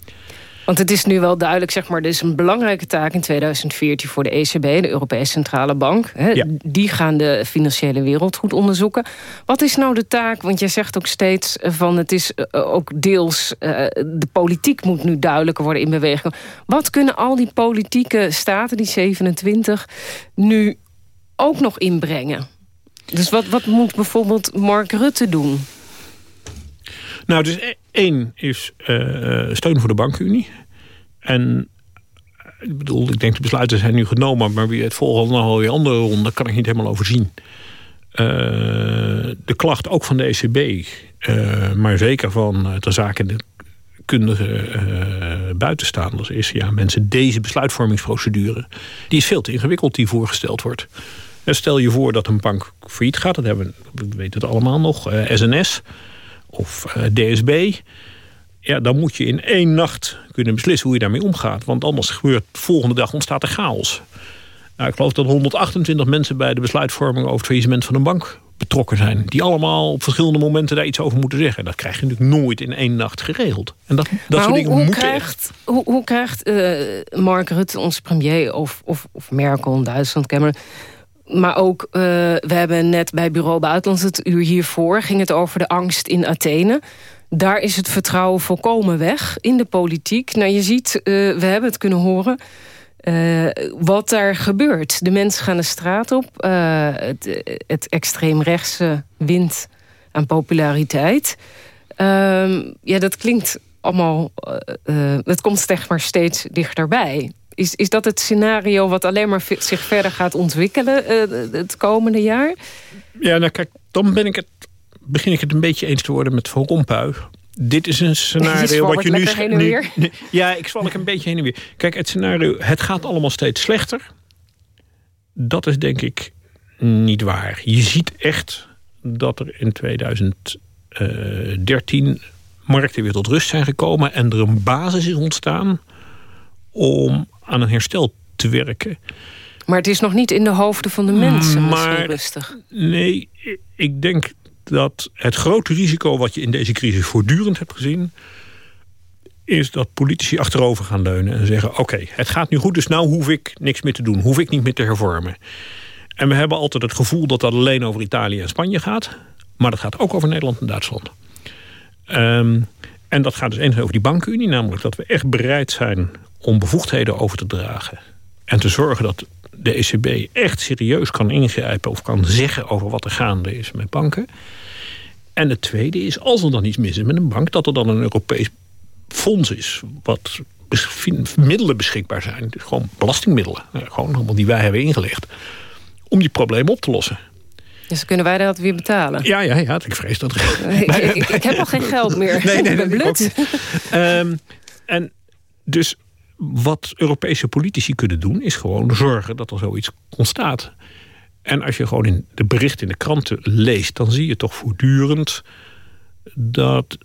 Want het is nu wel duidelijk, zeg maar, er is een belangrijke taak in 2014 voor de ECB, de Europese Centrale Bank. Hè, Die gaan de financiële wereld goed onderzoeken. Wat is nou de taak? Want jij zegt ook steeds van het is uh, ook deels, uh, de politiek moet nu duidelijker worden in beweging. Wat kunnen al die politieke staten, die 27, nu ook nog inbrengen? Dus wat, wat moet bijvoorbeeld Mark Rutte doen? Nou, dus e- één is uh, steun voor de bankenunie. En ik bedoel, ik denk de besluiten zijn nu genomen... maar wie het volgende nog weer andere ronde kan ik niet helemaal overzien. Uh, de klacht ook van de ECB, maar zeker van de kundige buitenstaanders is... ja, mensen, deze besluitvormingsprocedure... die is veel te ingewikkeld die voorgesteld wordt. Stel je voor dat een bank failliet gaat, dat hebben we, we weten het allemaal nog, SNS of DSB ja, dan moet je in één nacht kunnen beslissen hoe je daarmee omgaat. Want anders gebeurt de volgende dag ontstaat er chaos. Nou, ik geloof dat 128 mensen bij de besluitvorming over het faillissement van een bank betrokken zijn. Die allemaal op verschillende momenten daar iets over moeten zeggen. Dat krijg je natuurlijk nooit in één nacht geregeld. En dat, dat soort hoe, dingen hoe krijgt, hoe, hoe krijgt uh, Mark Rutte, onze premier, of, of, of Merkel in Duitsland, Cameron... Maar ook, uh, we hebben net bij Bureau Buitenland het uur hiervoor... ging het over de angst in Athene. Daar is het vertrouwen volkomen weg in de politiek. Nou, je ziet, uh, we hebben het kunnen horen... Uh, wat daar gebeurt. De mensen gaan de straat op. Het, het extreemrechtse wint aan populariteit. Uh, ja, dat klinkt allemaal... Het komt zeg maar steeds dichterbij. Is, is dat het scenario wat alleen maar zich verder gaat ontwikkelen... het komende jaar? Ja, nou kijk, dan ben ik het, begin ik het een beetje eens te worden met Van Rompuy dit is een scenario wat je nu, nu, nu, Ja, ik zwalk een beetje heen en weer. Kijk, het scenario, het gaat allemaal steeds slechter. Dat is denk ik niet waar. Je ziet echt dat er in 2013 markten weer tot rust zijn gekomen... en er een basis is ontstaan om aan een herstel te werken. Maar het is nog niet in de hoofden van de mensen maar, rustig. Nee, ik denk dat het grote risico wat je in deze crisis voortdurend hebt gezien... is dat politici achterover gaan leunen en zeggen... oké, het gaat nu goed, dus nou hoef ik niks meer te doen. Hoef ik niet meer te hervormen. En we hebben altijd het gevoel dat dat alleen over Italië en Spanje gaat. Maar dat gaat ook over Nederland en Duitsland. Um, en dat gaat dus enigszins over die bankenunie. Namelijk dat we echt bereid zijn om bevoegdheden over te dragen. En te zorgen dat de ECB echt serieus kan ingrijpen... of kan zeggen over wat er gaande is met banken. En het tweede is, als er dan iets mis is met een bank... dat er dan een Europees fonds is... wat middelen beschikbaar zijn. Dus gewoon belastingmiddelen. Gewoon allemaal die wij hebben ingelegd. Om die problemen op te lossen. Dus kunnen wij dat weer betalen? Ja, ja, ja ik vrees dat. ik, ik, ik, heb al geen geld meer. Nee, nee, ik ben blut. Um, en dus wat Europese politici kunnen doen... is gewoon zorgen dat er zoiets ontstaat. En als je gewoon in de berichten in de kranten leest... dan zie je toch voortdurend dat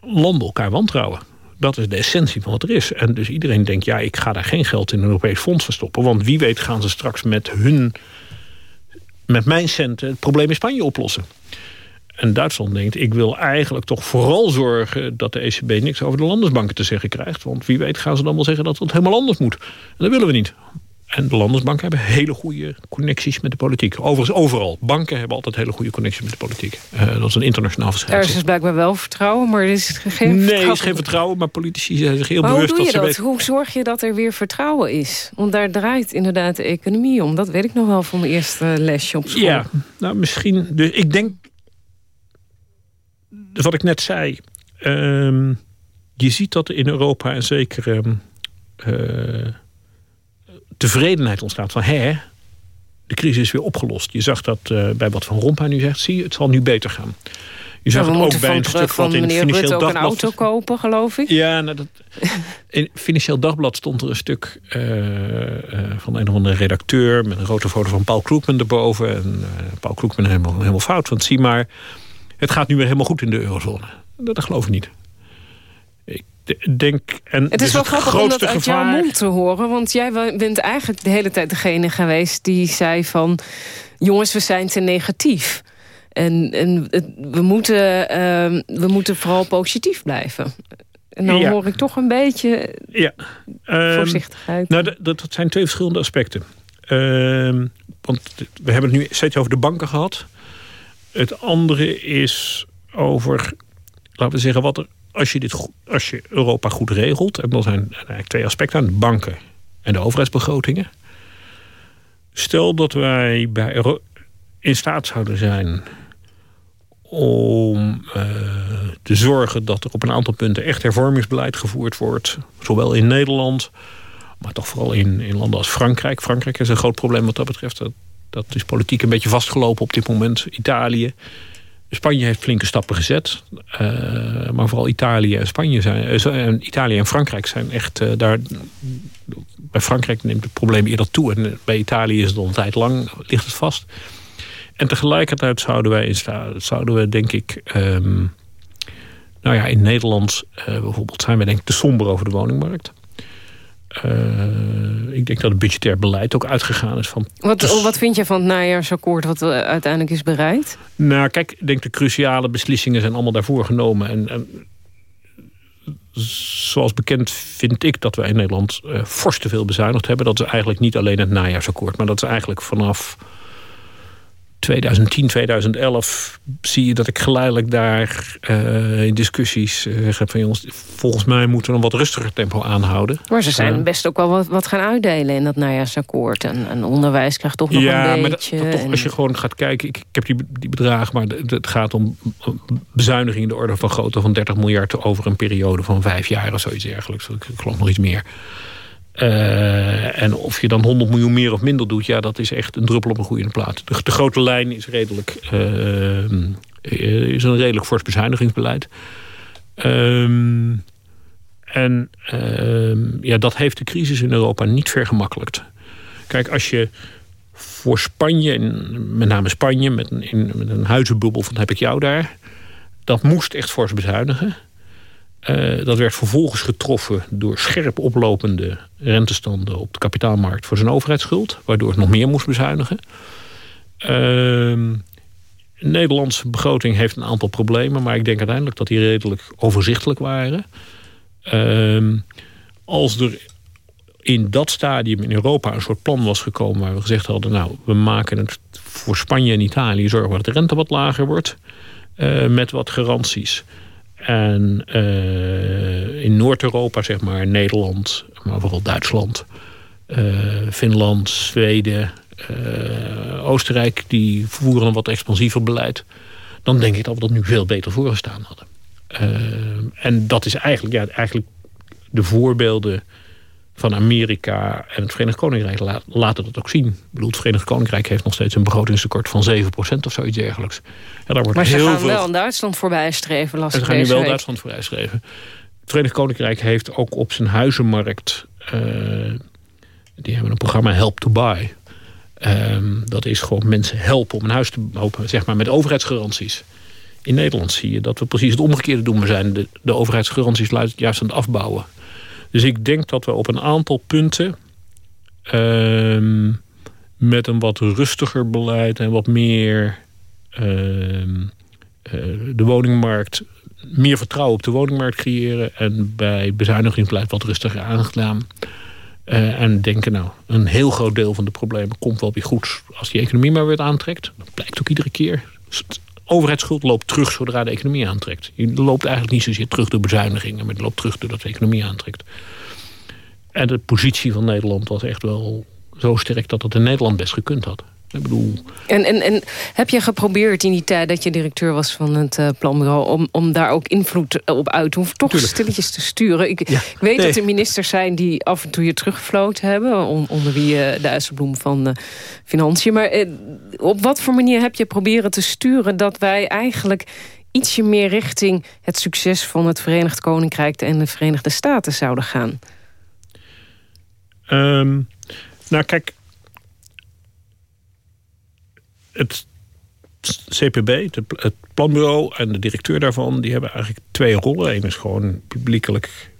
landen elkaar wantrouwen. Dat is de essentie van wat er is. En dus iedereen denkt, ja, ik ga daar geen geld in een Europees fonds verstoppen. Want wie weet gaan ze straks met hun... met mijn centen het probleem in Spanje oplossen. En Duitsland denkt, ik wil eigenlijk toch vooral zorgen... dat de ECB niks over de landesbanken te zeggen krijgt. Want wie weet gaan ze dan wel zeggen dat het helemaal anders moet. En dat willen we niet. En de landesbanken hebben hele goede connecties met de politiek. Overigens overal. Banken hebben altijd hele goede connecties met de politiek. Uh, dat is een internationaal verschijnsel. Er is dus blijkbaar wel vertrouwen, maar er is geen nee, vertrouwen. er is geen vertrouwen, maar politici zijn zich heel maar bewust... hoe doe je dat, Hoe zorg je dat er weer vertrouwen is? Want daar draait inderdaad de economie om. Dat weet ik nog wel van mijn eerste lesje op school. Ja, nou misschien... Dus ik denk wat ik net zei. Um, je ziet dat er in Europa een zekere uh, tevredenheid ontstaat. Van hè, de crisis is weer opgelost. Je zag dat uh, bij wat Van Rompuy nu zegt. Zie het zal nu beter gaan. Je zag ja, het ook bij een stuk van wat in Financieel Rutte ook Dagblad... een auto kopen, geloof ik. Ja, nou dat, in Financieel Dagblad stond er een stuk uh, uh, van een of andere redacteur... met een grote foto van Paul Kloekman erboven. En Paul Kloekman helemaal, helemaal fout. Want zie maar, het gaat nu weer helemaal goed in de eurozone. Dat, dat geloof ik niet. Ik denk... En het is dus wel grappig om dat uit gevaar... jouw mond te horen. Want jij bent eigenlijk de hele tijd degene geweest die zei van... jongens, we zijn te negatief. En, en we, moeten, uh, we moeten vooral positief blijven. En dan ja. hoor ik toch een beetje ja. um, voorzichtigheid. Nou, dat, dat zijn twee verschillende aspecten. Uh, want we hebben het nu steeds over de banken gehad. Het andere is over, laten we zeggen, wat er, als, je dit, als je Europa goed regelt... en dan zijn eigenlijk twee aspecten aan, banken en de overheidsbegrotingen. Stel dat wij bij in staat zouden zijn om uh, te zorgen dat er op een aantal punten echt hervormingsbeleid gevoerd wordt. Zowel in Nederland, maar toch vooral in, in landen als Frankrijk. Frankrijk is een groot probleem wat dat betreft. Dat, dat is politiek een beetje vastgelopen op dit moment. Italië. Spanje heeft flinke stappen gezet. Uh, maar vooral Italië en Spanje zijn. Uh, Italië en Frankrijk zijn echt uh, daar. Bij Frankrijk neemt het probleem eerder toe. En bij Italië is het al een tijd lang ligt het vast. En tegelijkertijd zouden wij zouden we denk ik um, Nou ja, in Nederland bijvoorbeeld zijn we denk ik te somber over de woningmarkt. Ik denk dat het budgetair beleid ook uitgegaan is van... Wat, wat vind je van het najaarsakkoord wat uiteindelijk is bereikt? Nou, kijk, ik denk de cruciale beslissingen zijn allemaal daarvoor genomen. En, en zoals bekend vind ik dat wij in Nederland uh, fors te veel bezuinigd hebben. Dat is eigenlijk niet alleen het najaarsakkoord, maar dat is eigenlijk vanaf 2010, 2011 zie je dat ik geleidelijk daar uh, in discussies uh, heb van jongens, volgens mij moeten we een wat rustiger tempo aanhouden. Maar ze zijn uh, best ook wel wat, wat, gaan uitdelen in dat najaarsakkoord. En, en onderwijs krijgt toch nog ja, een beetje. Maar dat, toch, als je gewoon gaat kijken, ik, ik heb die, die bedragen, maar het gaat om bezuinigingen in de orde van grootte van 30 miljard over een periode van vijf jaar of zoiets dergelijks. Ik geloof nog iets meer. Uh, en of je dan 100 miljoen meer of minder doet... ja, dat is echt een druppel op een goede plaat. De, de grote lijn is, redelijk, uh, is een redelijk fors bezuinigingsbeleid. Uh, en ja, dat heeft de crisis in Europa niet vergemakkelijkt. Kijk, als je voor Spanje, met name Spanje... met in, met een huizenbubbel van heb ik jou daar... dat moest echt fors bezuinigen... Uh, dat werd vervolgens getroffen door scherp oplopende rentestanden op de kapitaalmarkt voor zijn overheidsschuld, waardoor het nog meer moest bezuinigen. Uh, de Nederlandse begroting heeft een aantal problemen, maar ik denk uiteindelijk dat die redelijk overzichtelijk waren. Uh, als er in dat stadium in Europa een soort plan was gekomen waar we gezegd hadden, nou, we maken het voor Spanje en Italië zorgen dat de rente wat lager wordt, uh, met wat garanties. En uh, in Noord-Europa, zeg maar, Nederland, maar vooral Duitsland, uh, Finland, Zweden, uh, Oostenrijk, die voeren een wat expansiever beleid. Dan denk ik dat we dat nu veel beter voorgestaan hadden. en dat is eigenlijk, ja, eigenlijk de voorbeelden van Amerika en het Verenigd Koninkrijk laten dat ook zien. Ik bedoel, het Verenigd Koninkrijk heeft nog steeds een begrotingstekort van 7% of zoiets dergelijks. Ja, daar wordt maar heel ze gaan veel... wel in Duitsland voorbij streven. Las ze gaan nu wel Duitsland voorbij streven. Het Verenigd Koninkrijk heeft ook op zijn huizenmarkt... Uh, die hebben een programma Help to Buy. Um, dat is gewoon mensen helpen om een huis te kopen, zeg maar met overheidsgaranties. In Nederland zie je dat we precies het omgekeerde doen. We zijn de, de overheidsgaranties juist aan het afbouwen. Dus ik denk dat we op een aantal punten... Uh, met een wat rustiger beleid en wat meer uh, de woningmarkt... meer vertrouwen op de woningmarkt creëren... en bij bezuinigingsbeleid wat rustiger aangedaan. Uh, en denken, nou, een heel groot deel van de problemen komt wel weer goed... als die economie maar weer aantrekt. Dat blijkt ook iedere keer overheidsschuld loopt terug zodra de economie aantrekt. Je loopt eigenlijk niet zozeer terug door bezuinigingen... maar het loopt terug doordat de economie aantrekt. En de positie van Nederland was echt wel zo sterk... dat het in Nederland best gekund had. Ik bedoel... En, en, en heb je geprobeerd in die tijd dat je directeur was van het uh, planbureau... Om, om daar ook invloed op uit te oefenen? Toch Tuurlijk. stilletjes te sturen? Ik, ja. ik weet nee. dat er ministers zijn die af en toe je teruggefloten hebben... onder wie uh, de Dijsselbloem van uh, Financiën. Maar op wat voor manier heb je proberen te sturen... dat wij eigenlijk ietsje meer richting het succes van het Verenigd Koninkrijk... en de Verenigde Staten zouden gaan? Um, nou kijk, het CPB, het planbureau en de directeur daarvan... die hebben eigenlijk twee rollen. Eén is gewoon publiekelijk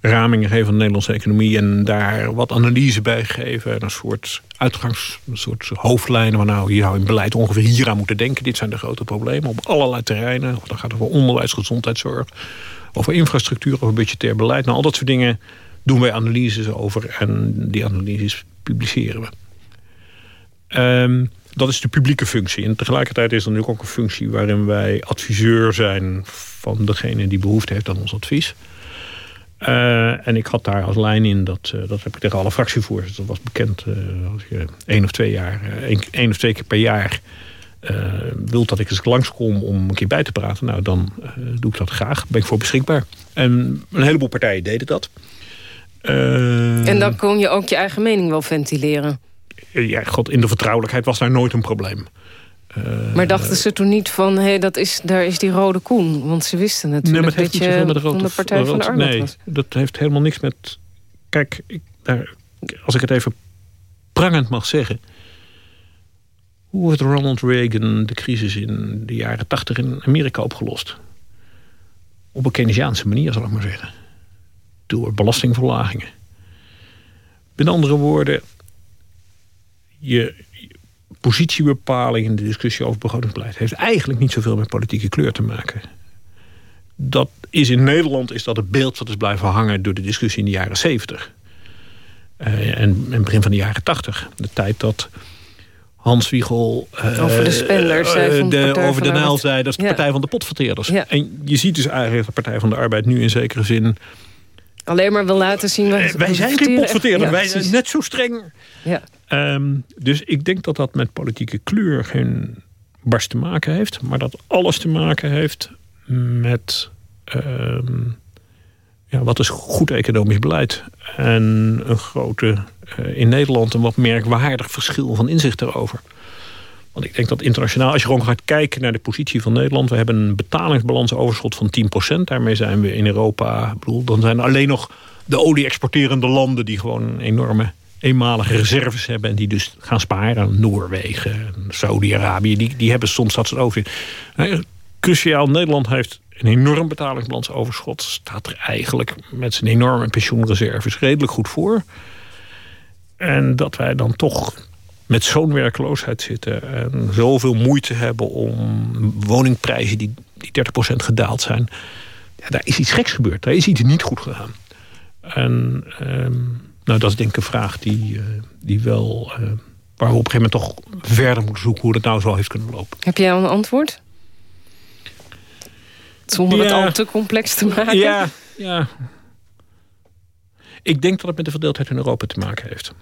ramingen geven van de Nederlandse economie... en daar wat analyse bij geven. En een soort uitgangs, een soort hoofdlijnen van... nou, hier zou in beleid ongeveer hier aan moeten denken. Dit zijn de grote problemen op allerlei terreinen. Dan gaat het over onderwijs, gezondheidszorg... over infrastructuur, over budgetair beleid. Nou, al dat soort dingen doen wij analyses over. En die analyses publiceren we. Um, dat is de publieke functie. En tegelijkertijd is er natuurlijk ook een functie waarin wij adviseur zijn van degene die behoefte heeft aan ons advies. Uh, en ik had daar als lijn in, dat, uh, dat heb ik tegen alle fractievoorzitters, dat was bekend, uh, als je één of twee jaar, één of twee keer per jaar wilt dat ik eens langskom om een keer bij te praten, nou dan doe ik dat graag, ben ik voor beschikbaar. En een heleboel partijen deden dat. en dan kon je ook je eigen mening wel ventileren? Ja, god, in de vertrouwelijkheid was daar nooit een probleem. Uh, maar dachten ze toen niet van, hé, dat is, daar is die rode koen? Want ze wisten natuurlijk nee, dat je met de rode, van de Partij van de Arbeid nee, was. dat heeft helemaal niks met... Kijk, ik, daar, als ik het even prangend mag zeggen... Hoe heeft Ronald Reagan de crisis in de jaren tachtig in Amerika opgelost? op een Keynesiaanse manier, zal ik maar zeggen. Door belastingverlagingen. Met andere woorden, je positiebepaling in de discussie over begrotingsbeleid heeft eigenlijk niet zoveel met politieke kleur te maken. Dat is in Nederland is dat het beeld dat is blijven hangen door de discussie in de jaren 70. Uh, en, en begin van de jaren 80. De tijd dat Hans Wiegel... Uh, over de spenders. Uh, de, over de Nijl zei, dat is de Partij van de Potverteerders. Ja. En je ziet dus eigenlijk dat de Partij van de Arbeid nu in zekere zin... Alleen maar wil laten zien... Wat wij zijn geen potverteerders, wij zijn net zo streng. Ja. Um, dus ik denk dat dat met politieke kleur geen barst te maken heeft. Maar dat alles te maken heeft met... Um, ja, wat is goed economisch beleid? En een grote, uh, in Nederland een wat merkwaardig verschil van inzicht erover. Want ik denk dat internationaal, als je gewoon gaat kijken naar de positie van Nederland. We hebben een betalingsbalansoverschot van 10%. Daarmee zijn we in Europa, bedoel, dan zijn alleen nog de olie-exporterende landen die gewoon enorme eenmalige reserves hebben en die dus gaan sparen. Noorwegen, Saudi-Arabië, die, die hebben soms dat soort over. Cruciaal, Nederland heeft een enorm betalingsbalansoverschot. Staat er eigenlijk met zijn enorme pensioenreserves redelijk goed voor. En dat wij dan toch met zo'n werkloosheid zitten... en zoveel moeite hebben om woningprijzen die, die 30% gedaald zijn... Ja, daar is iets geks gebeurd. Daar is iets niet goed gegaan. En ehm, nou, dat is denk ik een vraag die, uh, die wel... Uh, waar we op een gegeven moment toch verder moeten zoeken... hoe dat nou zo heeft kunnen lopen. Heb jij al een antwoord? Zonder het al te complex te maken? Ja, ja. Ik denk dat het met de verdeeldheid in Europa te maken heeft.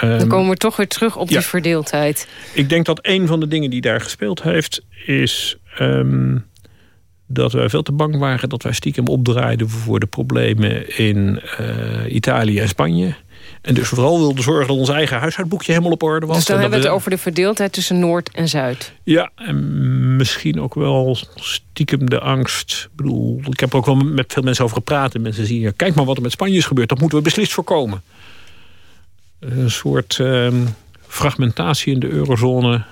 Dan ehm, komen we toch weer terug op die verdeeldheid. Ik denk dat een van de dingen die daar gespeeld heeft... is um, dat wij veel te bang waren dat wij stiekem opdraaiden... voor de problemen in uh, Italië en Spanje... En dus vooral wilden zorgen dat ons eigen huishoudboekje helemaal op orde was. Dus dan hebben we het over de verdeeldheid tussen Noord en Zuid. Ja, en misschien ook wel stiekem de angst. Ik bedoel, ik heb er ook wel met veel mensen over gepraat. En mensen zien, kijk maar wat er met Spanje is gebeurd. Dat moeten we beslist voorkomen. Een soort uh, fragmentatie in de eurozone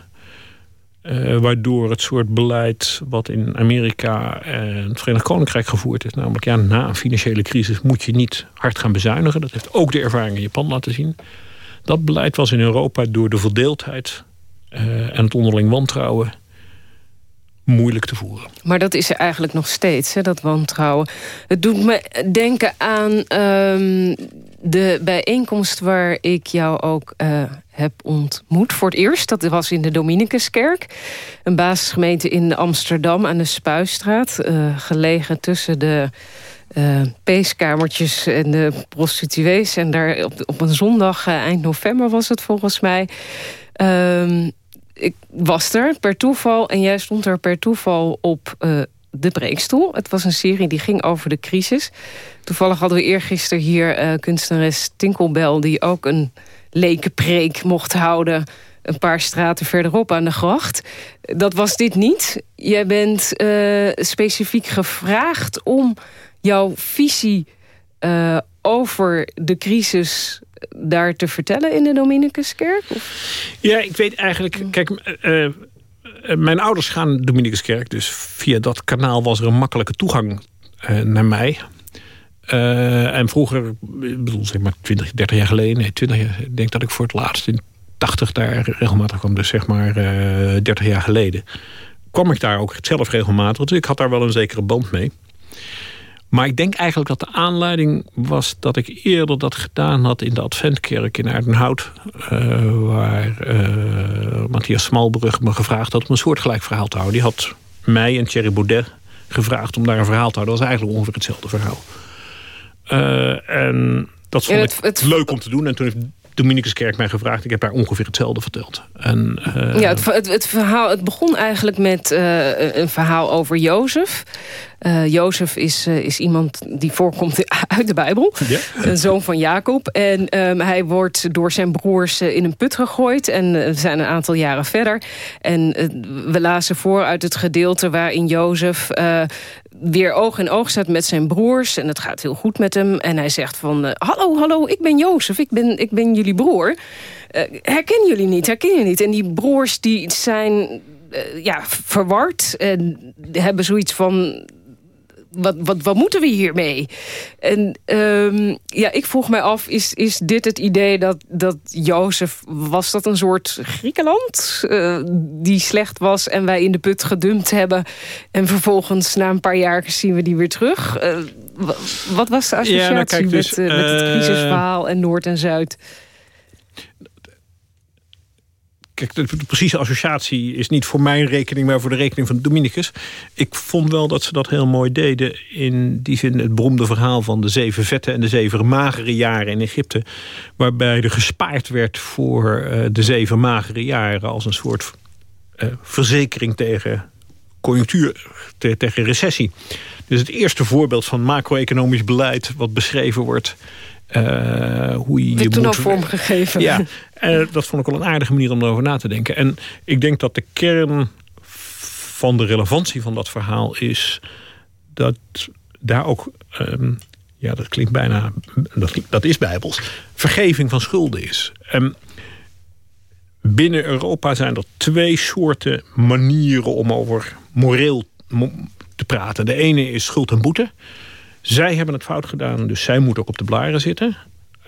uh, waardoor het soort beleid wat in Amerika en het Verenigd Koninkrijk gevoerd is... namelijk ja, na een financiële crisis moet je niet hard gaan bezuinigen. Dat heeft ook de ervaring in Japan laten zien. Dat beleid was in Europa door de verdeeldheid uh, en het onderling wantrouwen moeilijk te voeren. Maar dat is er eigenlijk nog steeds, hè, dat wantrouwen. Het doet me denken aan um, de bijeenkomst waar ik jou ook uh, heb ontmoet voor het eerst. Dat was in de Dominicuskerk. Een basisgemeente in Amsterdam aan de Spuistraat. Uh, gelegen tussen de uh, peeskamertjes en de prostituees. En daar op, op een zondag, eind november was het volgens mij... Um, ik was er per toeval en jij stond er per toeval op de preekstoel. Het was een serie die ging over de crisis. Toevallig hadden we eergisteren hier uh, kunstenares Tinkelbel... die ook een lekenpreek mocht houden een paar straten verderop aan de gracht. Dat was dit niet. Jij bent uh, specifiek gevraagd om jouw visie uh, over de crisis daar te vertellen in de Dominicuskerk? Ja, ik weet eigenlijk... Kijk, mijn ouders gaan Dominicuskerk. Dus via dat kanaal was er een makkelijke toegang uh, naar mij. en vroeger, ik bedoel zeg maar 20, 30 jaar geleden... Nee, 20 jaar, ik denk dat ik voor het laatst in 80 daar regelmatig kwam. Dus zeg maar 30 jaar geleden. Kwam ik daar ook zelf regelmatig. Dus ik had daar wel een zekere band mee. Maar ik denk eigenlijk dat de aanleiding was dat ik eerder dat gedaan had in de Adventkerk in Aardenhout. Uh, waar uh, Matthias Smalbrug me gevraagd had om een soortgelijk verhaal te houden. Die had mij en Thierry Baudet gevraagd om daar een verhaal te houden. Dat was eigenlijk ongeveer hetzelfde verhaal. Uh, en dat vond ik het, leuk om te doen. En toen heeft Dominicuskerk mij gevraagd. Ik heb daar ongeveer hetzelfde verteld. En, uh... ja, het, het, het, verhaal, het begon eigenlijk met uh, een verhaal over Jozef. Uh, Jozef is, is iemand die voorkomt uit de Bijbel. Ja. Een zoon van Jacob. En um, hij wordt door zijn broers in een put gegooid. En we zijn een aantal jaren verder. En we lazen voor uit het gedeelte waarin Jozef weer oog in oog staat met zijn broers. En het gaat heel goed met hem. En hij zegt van, uh, hallo, hallo, ik ben Jozef, ik ben, ik ben jullie broer. Uh, herken jullie niet, herken jullie niet. En die broers die zijn uh, ja, verward en hebben zoiets van... wat, wat, wat moeten we hiermee? En ehm, ja, ik vroeg mij af, is, is dit het idee dat, dat Jozef... was dat een soort Griekenland uh, die slecht was... en wij in de put gedumpt hebben... en vervolgens na een paar jaar zien we die weer terug? Uh, wat was de associatie ja, nou, kijk, dus, met, uh, met het crisisverhaal en Noord en Zuid? Kijk, de, precieze associatie is niet voor mijn rekening... maar voor de rekening van Dominicus. Ik vond wel dat ze dat heel mooi deden. In die zin het beroemde verhaal van de zeven vette... en de zeven magere jaren in Egypte. Waarbij er gespaard werd voor uh, de zeven magere jaren... als een soort uh, verzekering tegen conjunctuur, te, tegen recessie. Dus het eerste voorbeeld van macro-economisch beleid... wat beschreven wordt uh, hoe je, je toen al vormgegeven. Ja, uh, dat vond ik wel een aardige manier om erover na te denken. En ik denk dat de kern van de relevantie van dat verhaal is... dat daar ook, um, ja dat klinkt bijna, dat, dat is bijbels... vergeving van schulden is. Um, binnen Europa zijn er twee soorten manieren om over moreel te praten. De ene is schuld en boete... Zij hebben het fout gedaan, dus zij moeten ook op de blaren zitten.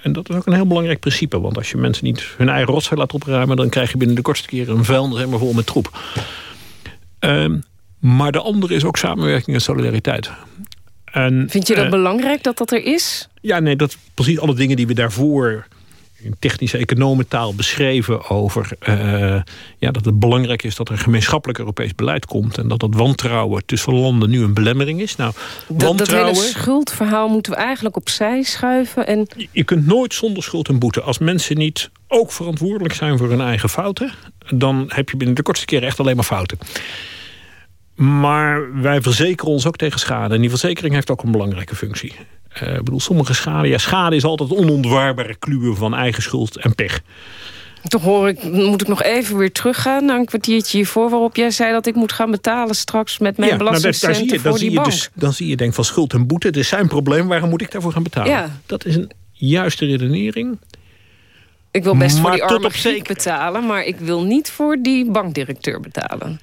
En dat is ook een heel belangrijk principe. Want als je mensen niet hun eigen rotzooi laat opruimen... dan krijg je binnen de kortste keer een vuilnis helemaal vol met troep. Um, maar de andere is ook samenwerking en solidariteit. En, Vind je dat uh, belangrijk dat dat er is? Ja, nee, dat precies alle dingen die we daarvoor in technische economentaal beschreven over uh, ja, dat het belangrijk is dat er een gemeenschappelijk Europees beleid komt en dat dat wantrouwen tussen landen nu een belemmering is. Nou, dat, wantrouwen, dat hele schuldverhaal moeten we eigenlijk opzij schuiven. En... Je, je kunt nooit zonder schuld en boete. Als mensen niet ook verantwoordelijk zijn voor hun eigen fouten, dan heb je binnen de kortste keer echt alleen maar fouten. Maar wij verzekeren ons ook tegen schade. En die verzekering heeft ook een belangrijke functie. Uh, ik bedoel, sommige schade... Ja, schade is altijd onontwaarbare kluwen van eigen schuld en pech. Toch hoor ik, moet ik nog even weer teruggaan naar een kwartiertje hiervoor... waarop jij zei dat ik moet gaan betalen straks met mijn ja, belastingcenten nou, daar, zie je, dan zie je Dus, dan zie je denk van schuld en boete. Het is zijn probleem, waarom moet ik daarvoor gaan betalen? Ja. Dat is een juiste redenering. Ik wil best maar voor die arme Griek betalen... maar ik wil niet voor die bankdirecteur betalen.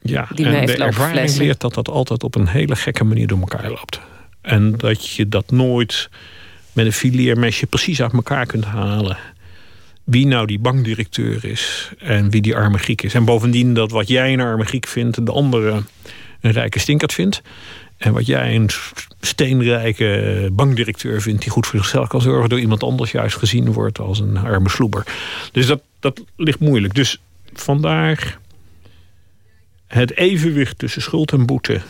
Ja, die en de ervaring leert dat dat altijd op een hele gekke manier door elkaar loopt. En dat je dat nooit met een fileermesje precies uit elkaar kunt halen. Wie nou die bankdirecteur is en wie die arme Griek is. En bovendien dat wat jij een arme Griek vindt... de andere een rijke stinkert vindt. En wat jij een steenrijke bankdirecteur vindt... die goed voor zichzelf kan zorgen... door iemand anders juist gezien wordt als een arme sloeber. Dus dat, dat ligt moeilijk. Dus vandaar het evenwicht tussen schuld en boete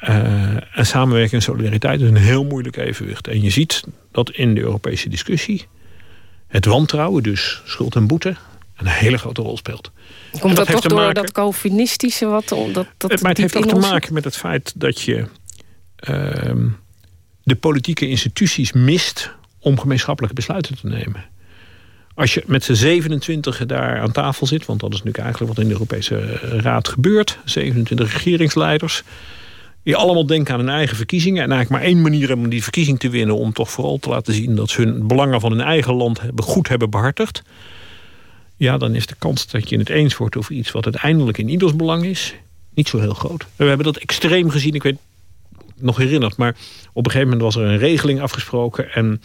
en samenwerking en solidariteit is een heel moeilijk evenwicht. En je ziet dat in de Europese discussie het wantrouwen, dus schuld en boete, een hele grote rol speelt. Komt dat, dat toch door maken, dat Calvinistische? Wat, dat, dat maar het heeft ook te maken met het feit dat je uh, de politieke instituties mist om gemeenschappelijke besluiten te nemen. Als je met z'n 27 daar aan tafel zit, want dat is nu eigenlijk wat in de Europese Raad gebeurt, 27 regeringsleiders die allemaal denken aan hun eigen verkiezingen... en eigenlijk maar één manier om die verkiezing te winnen... om toch vooral te laten zien dat ze hun belangen van hun eigen land goed hebben behartigd... ja, dan is de kans dat je het eens wordt over iets... wat uiteindelijk in ieders belang is, niet zo heel groot. We hebben dat extreem gezien, ik weet nog herinnerd... maar op een gegeven moment was er een regeling afgesproken... en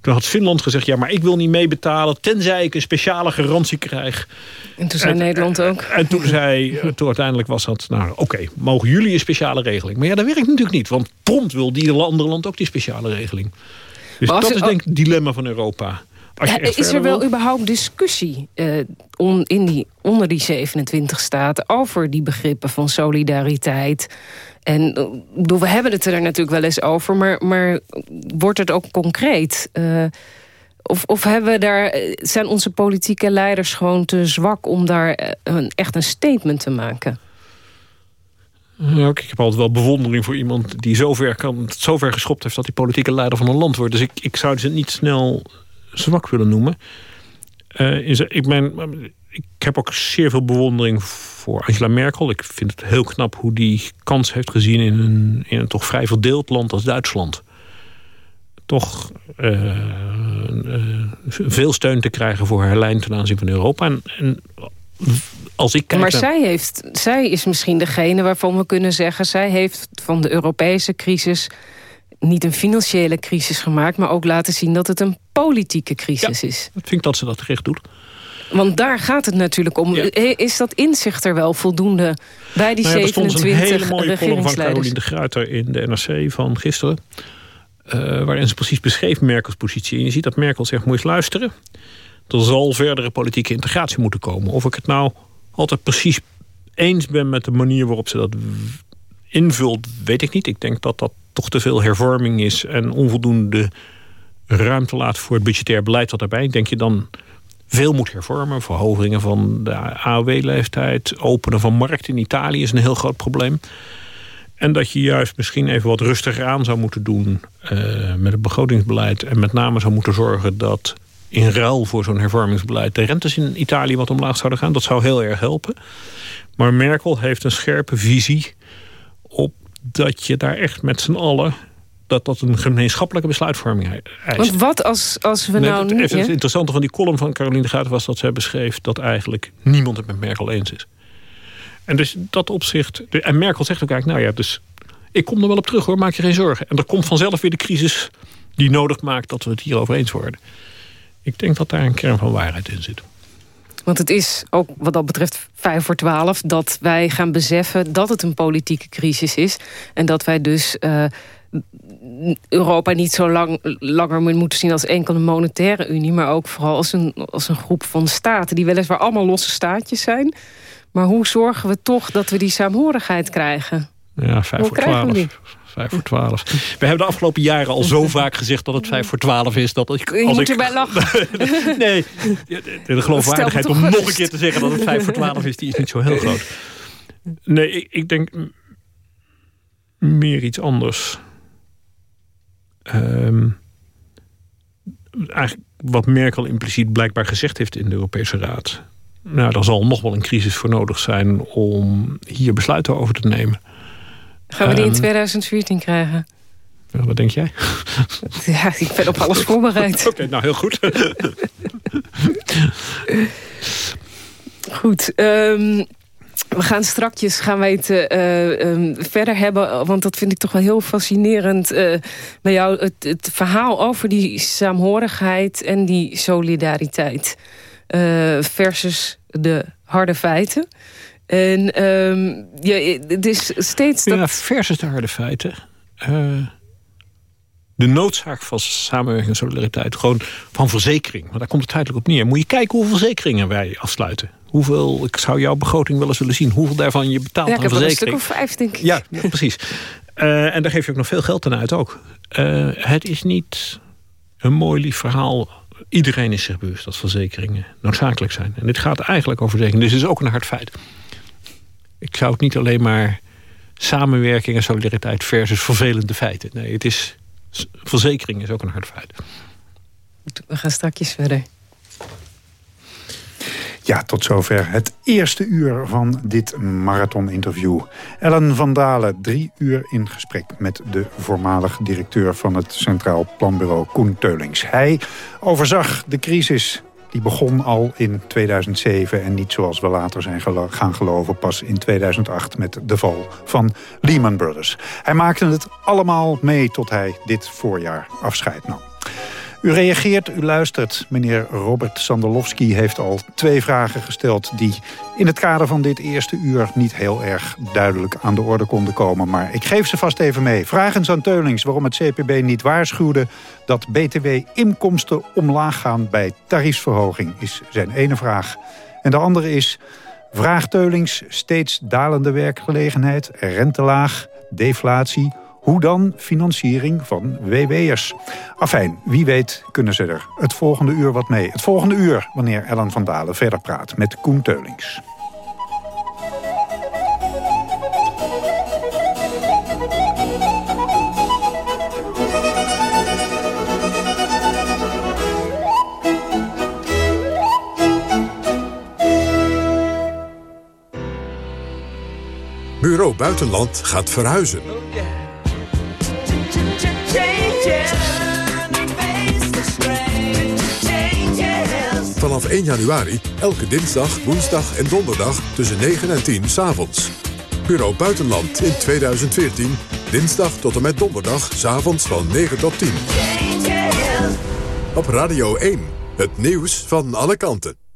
toen had Finland gezegd, ja, maar ik wil niet meebetalen... tenzij ik een speciale garantie krijg. En toen zei Nederland ook. En toen zei, toen uiteindelijk was dat... nou, oké, mogen jullie een speciale regeling? Maar ja, dat werkt natuurlijk niet. Want prompt wil die andere land ook die speciale regeling. Dus dat is denk ik het dilemma van Europa. Ja, is er wel überhaupt discussie on, in die, onder die 27 staten... over die begrippen van solidariteit... En we hebben het er natuurlijk wel eens over, maar, maar wordt het ook concreet? Uh, of, of hebben we daar, zijn onze politieke leiders gewoon te zwak om daar eh, een, echt een statement te maken? Ja, ik heb altijd wel bewondering voor iemand die zover, kan, zover geschopt heeft... dat hij politieke leider van een land wordt. Dus ik, ik zou ze niet snel zwak willen noemen. Ik, ben, ik heb ook zeer veel bewondering voor Angela Merkel. Ik vind het heel knap hoe die kans heeft gezien in een, in een toch vrij verdeeld land als Duitsland. Toch uh, uh, veel steun te krijgen voor haar lijn ten aanzien van Europa. En, en als ik kijk maar zij, heeft, zij is misschien degene waarvan we kunnen zeggen... zij heeft van de Europese crisis niet een financiële crisis gemaakt... maar ook laten zien dat het een politieke crisis is. Ik vind dat ze dat terecht doet. Want daar gaat het natuurlijk om. Is dat inzicht er wel voldoende bij die nou ja, 27 Er stond een hele mooie column van Caroline de Gruiter in de NRC van gisteren. Uh, waarin ze precies beschreef Merkels positie. En je ziet dat Merkel zegt, moet je eens luisteren. Er zal verdere politieke integratie moeten komen. Of ik het nou altijd precies eens ben met de manier waarop ze dat invult, weet ik niet. Ik denk dat dat toch te veel hervorming is en onvoldoende ruimte laat voor het budgetair beleid wat daarbij. Denk je dan veel moet hervormen. Verhogingen van de AOW-leeftijd, openen van markt in Italië is een heel groot probleem. En dat je juist misschien even wat rustiger aan zou moeten doen uh, met het begrotingsbeleid. En met name zou moeten zorgen dat in ruil voor zo'n hervormingsbeleid de rentes in Italië wat omlaag zouden gaan. Dat zou heel erg helpen. Maar Merkel heeft een scherpe visie op dat je daar echt met z'n allen dat dat een gemeenschappelijke besluitvorming eist. Want wat als, als we nou... Het, het interessante van die column van Caroline de Gaten was dat zij beschreef... dat eigenlijk niemand het met Merkel eens is. En dus dat opzicht... En Merkel zegt ook eigenlijk, nou ja, dus ik kom er wel op terug hoor, maak je geen zorgen. En er komt vanzelf weer de crisis die nodig maakt dat we het hierover eens worden. Ik denk dat daar een kern van waarheid in zit. Want het is ook wat dat betreft vijf voor twaalf... dat wij gaan beseffen dat het een politieke crisis is. En dat wij dus uh, Europa niet zo lang, langer moeten zien als enkel een monetaire unie... maar ook vooral als een, als een groep van staten... die weliswaar allemaal losse staatjes zijn. Maar hoe zorgen we toch dat we die saamhorigheid krijgen? Ja, vijf voor twaalf. Vijf voor twaalf. We hebben de afgelopen jaren al zo vaak gezegd dat het vijf voor twaalf is. Dat ik, als Je moet ik, erbij lachen. nee, de geloofwaardigheid om nog een keer te zeggen dat het vijf voor twaalf is... die is niet zo heel groot. Nee, ik, ik denk meer iets anders. Um, eigenlijk wat Merkel impliciet blijkbaar gezegd heeft in de Europese Raad. Nou, er zal nog wel een crisis voor nodig zijn om hier besluiten over te nemen. Gaan we die in 2014 ehm, krijgen? wat denk jij? Ja, ik ben op alles voorbereid. Oké, nou heel goed. goed, um, we gaan strakjes gaan wij het uh, um, verder hebben. Want dat vind ik toch wel heel fascinerend. Uh, bij jou het, het, verhaal over die saamhorigheid en die solidariteit. Uh, versus de harde feiten. En um, ja, het is steeds... Ja, dat... versus de harde feiten. de noodzaak van samenwerking en solidariteit. Gewoon van verzekering. Maar daar komt het feitelijk op neer. Moet je kijken hoeveel verzekeringen wij afsluiten. Hoeveel, ik zou jouw begroting wel eens willen zien. Hoeveel daarvan je betaalt ja, aan verzekering. een stuk of vijf, denk ik. Ja, precies. Uh, en daar geef je ook nog veel geld aan uit ook. Uh, het is niet een mooi lief verhaal. Iedereen is zich bewust dat verzekeringen noodzakelijk zijn. En dit gaat eigenlijk over verzekeringen. Dus het is ook een hard feit. Ik zou het niet alleen maar samenwerking en solidariteit versus vervelende feiten. Nee, het is, verzekering is ook een hard feit. We gaan straks verder. Ja, tot zover het eerste uur van dit marathoninterview. Ellen van Dalen, drie uur in gesprek met de voormalig directeur van het Centraal Planbureau Koen Teulings. Hij overzag de crisis die begon al in 2007 en niet zoals we later zijn gaan geloven... pas in 2008 met de val van Lehman Brothers. Hij maakte het allemaal mee tot hij dit voorjaar afscheid nam. U reageert, u luistert. Meneer Robert Sandelowski heeft al twee vragen gesteld... die in het kader van dit eerste uur niet heel erg duidelijk aan de orde konden komen. Maar ik geef ze vast even mee. Vragen aan Teulings waarom het CPB niet waarschuwde... dat BTW-inkomsten omlaag gaan bij tariefsverhoging, is zijn ene vraag. En de andere is... Vraagt Teulings steeds dalende werkgelegenheid, rentelaag, deflatie hoe dan financiering van WW'ers? Afijn, wie weet kunnen ze er het volgende uur wat mee. Het volgende uur, wanneer Ellen van Dalen verder praat met Koen Teulings. Bureau Buitenland gaat verhuizen. Vanaf 1 januari elke dinsdag, woensdag en donderdag tussen 9 en 10 s'avonds. Bureau Buitenland in 2014, dinsdag tot en met donderdag, s'avonds van 9 tot 10. Op Radio 1, het nieuws van alle kanten.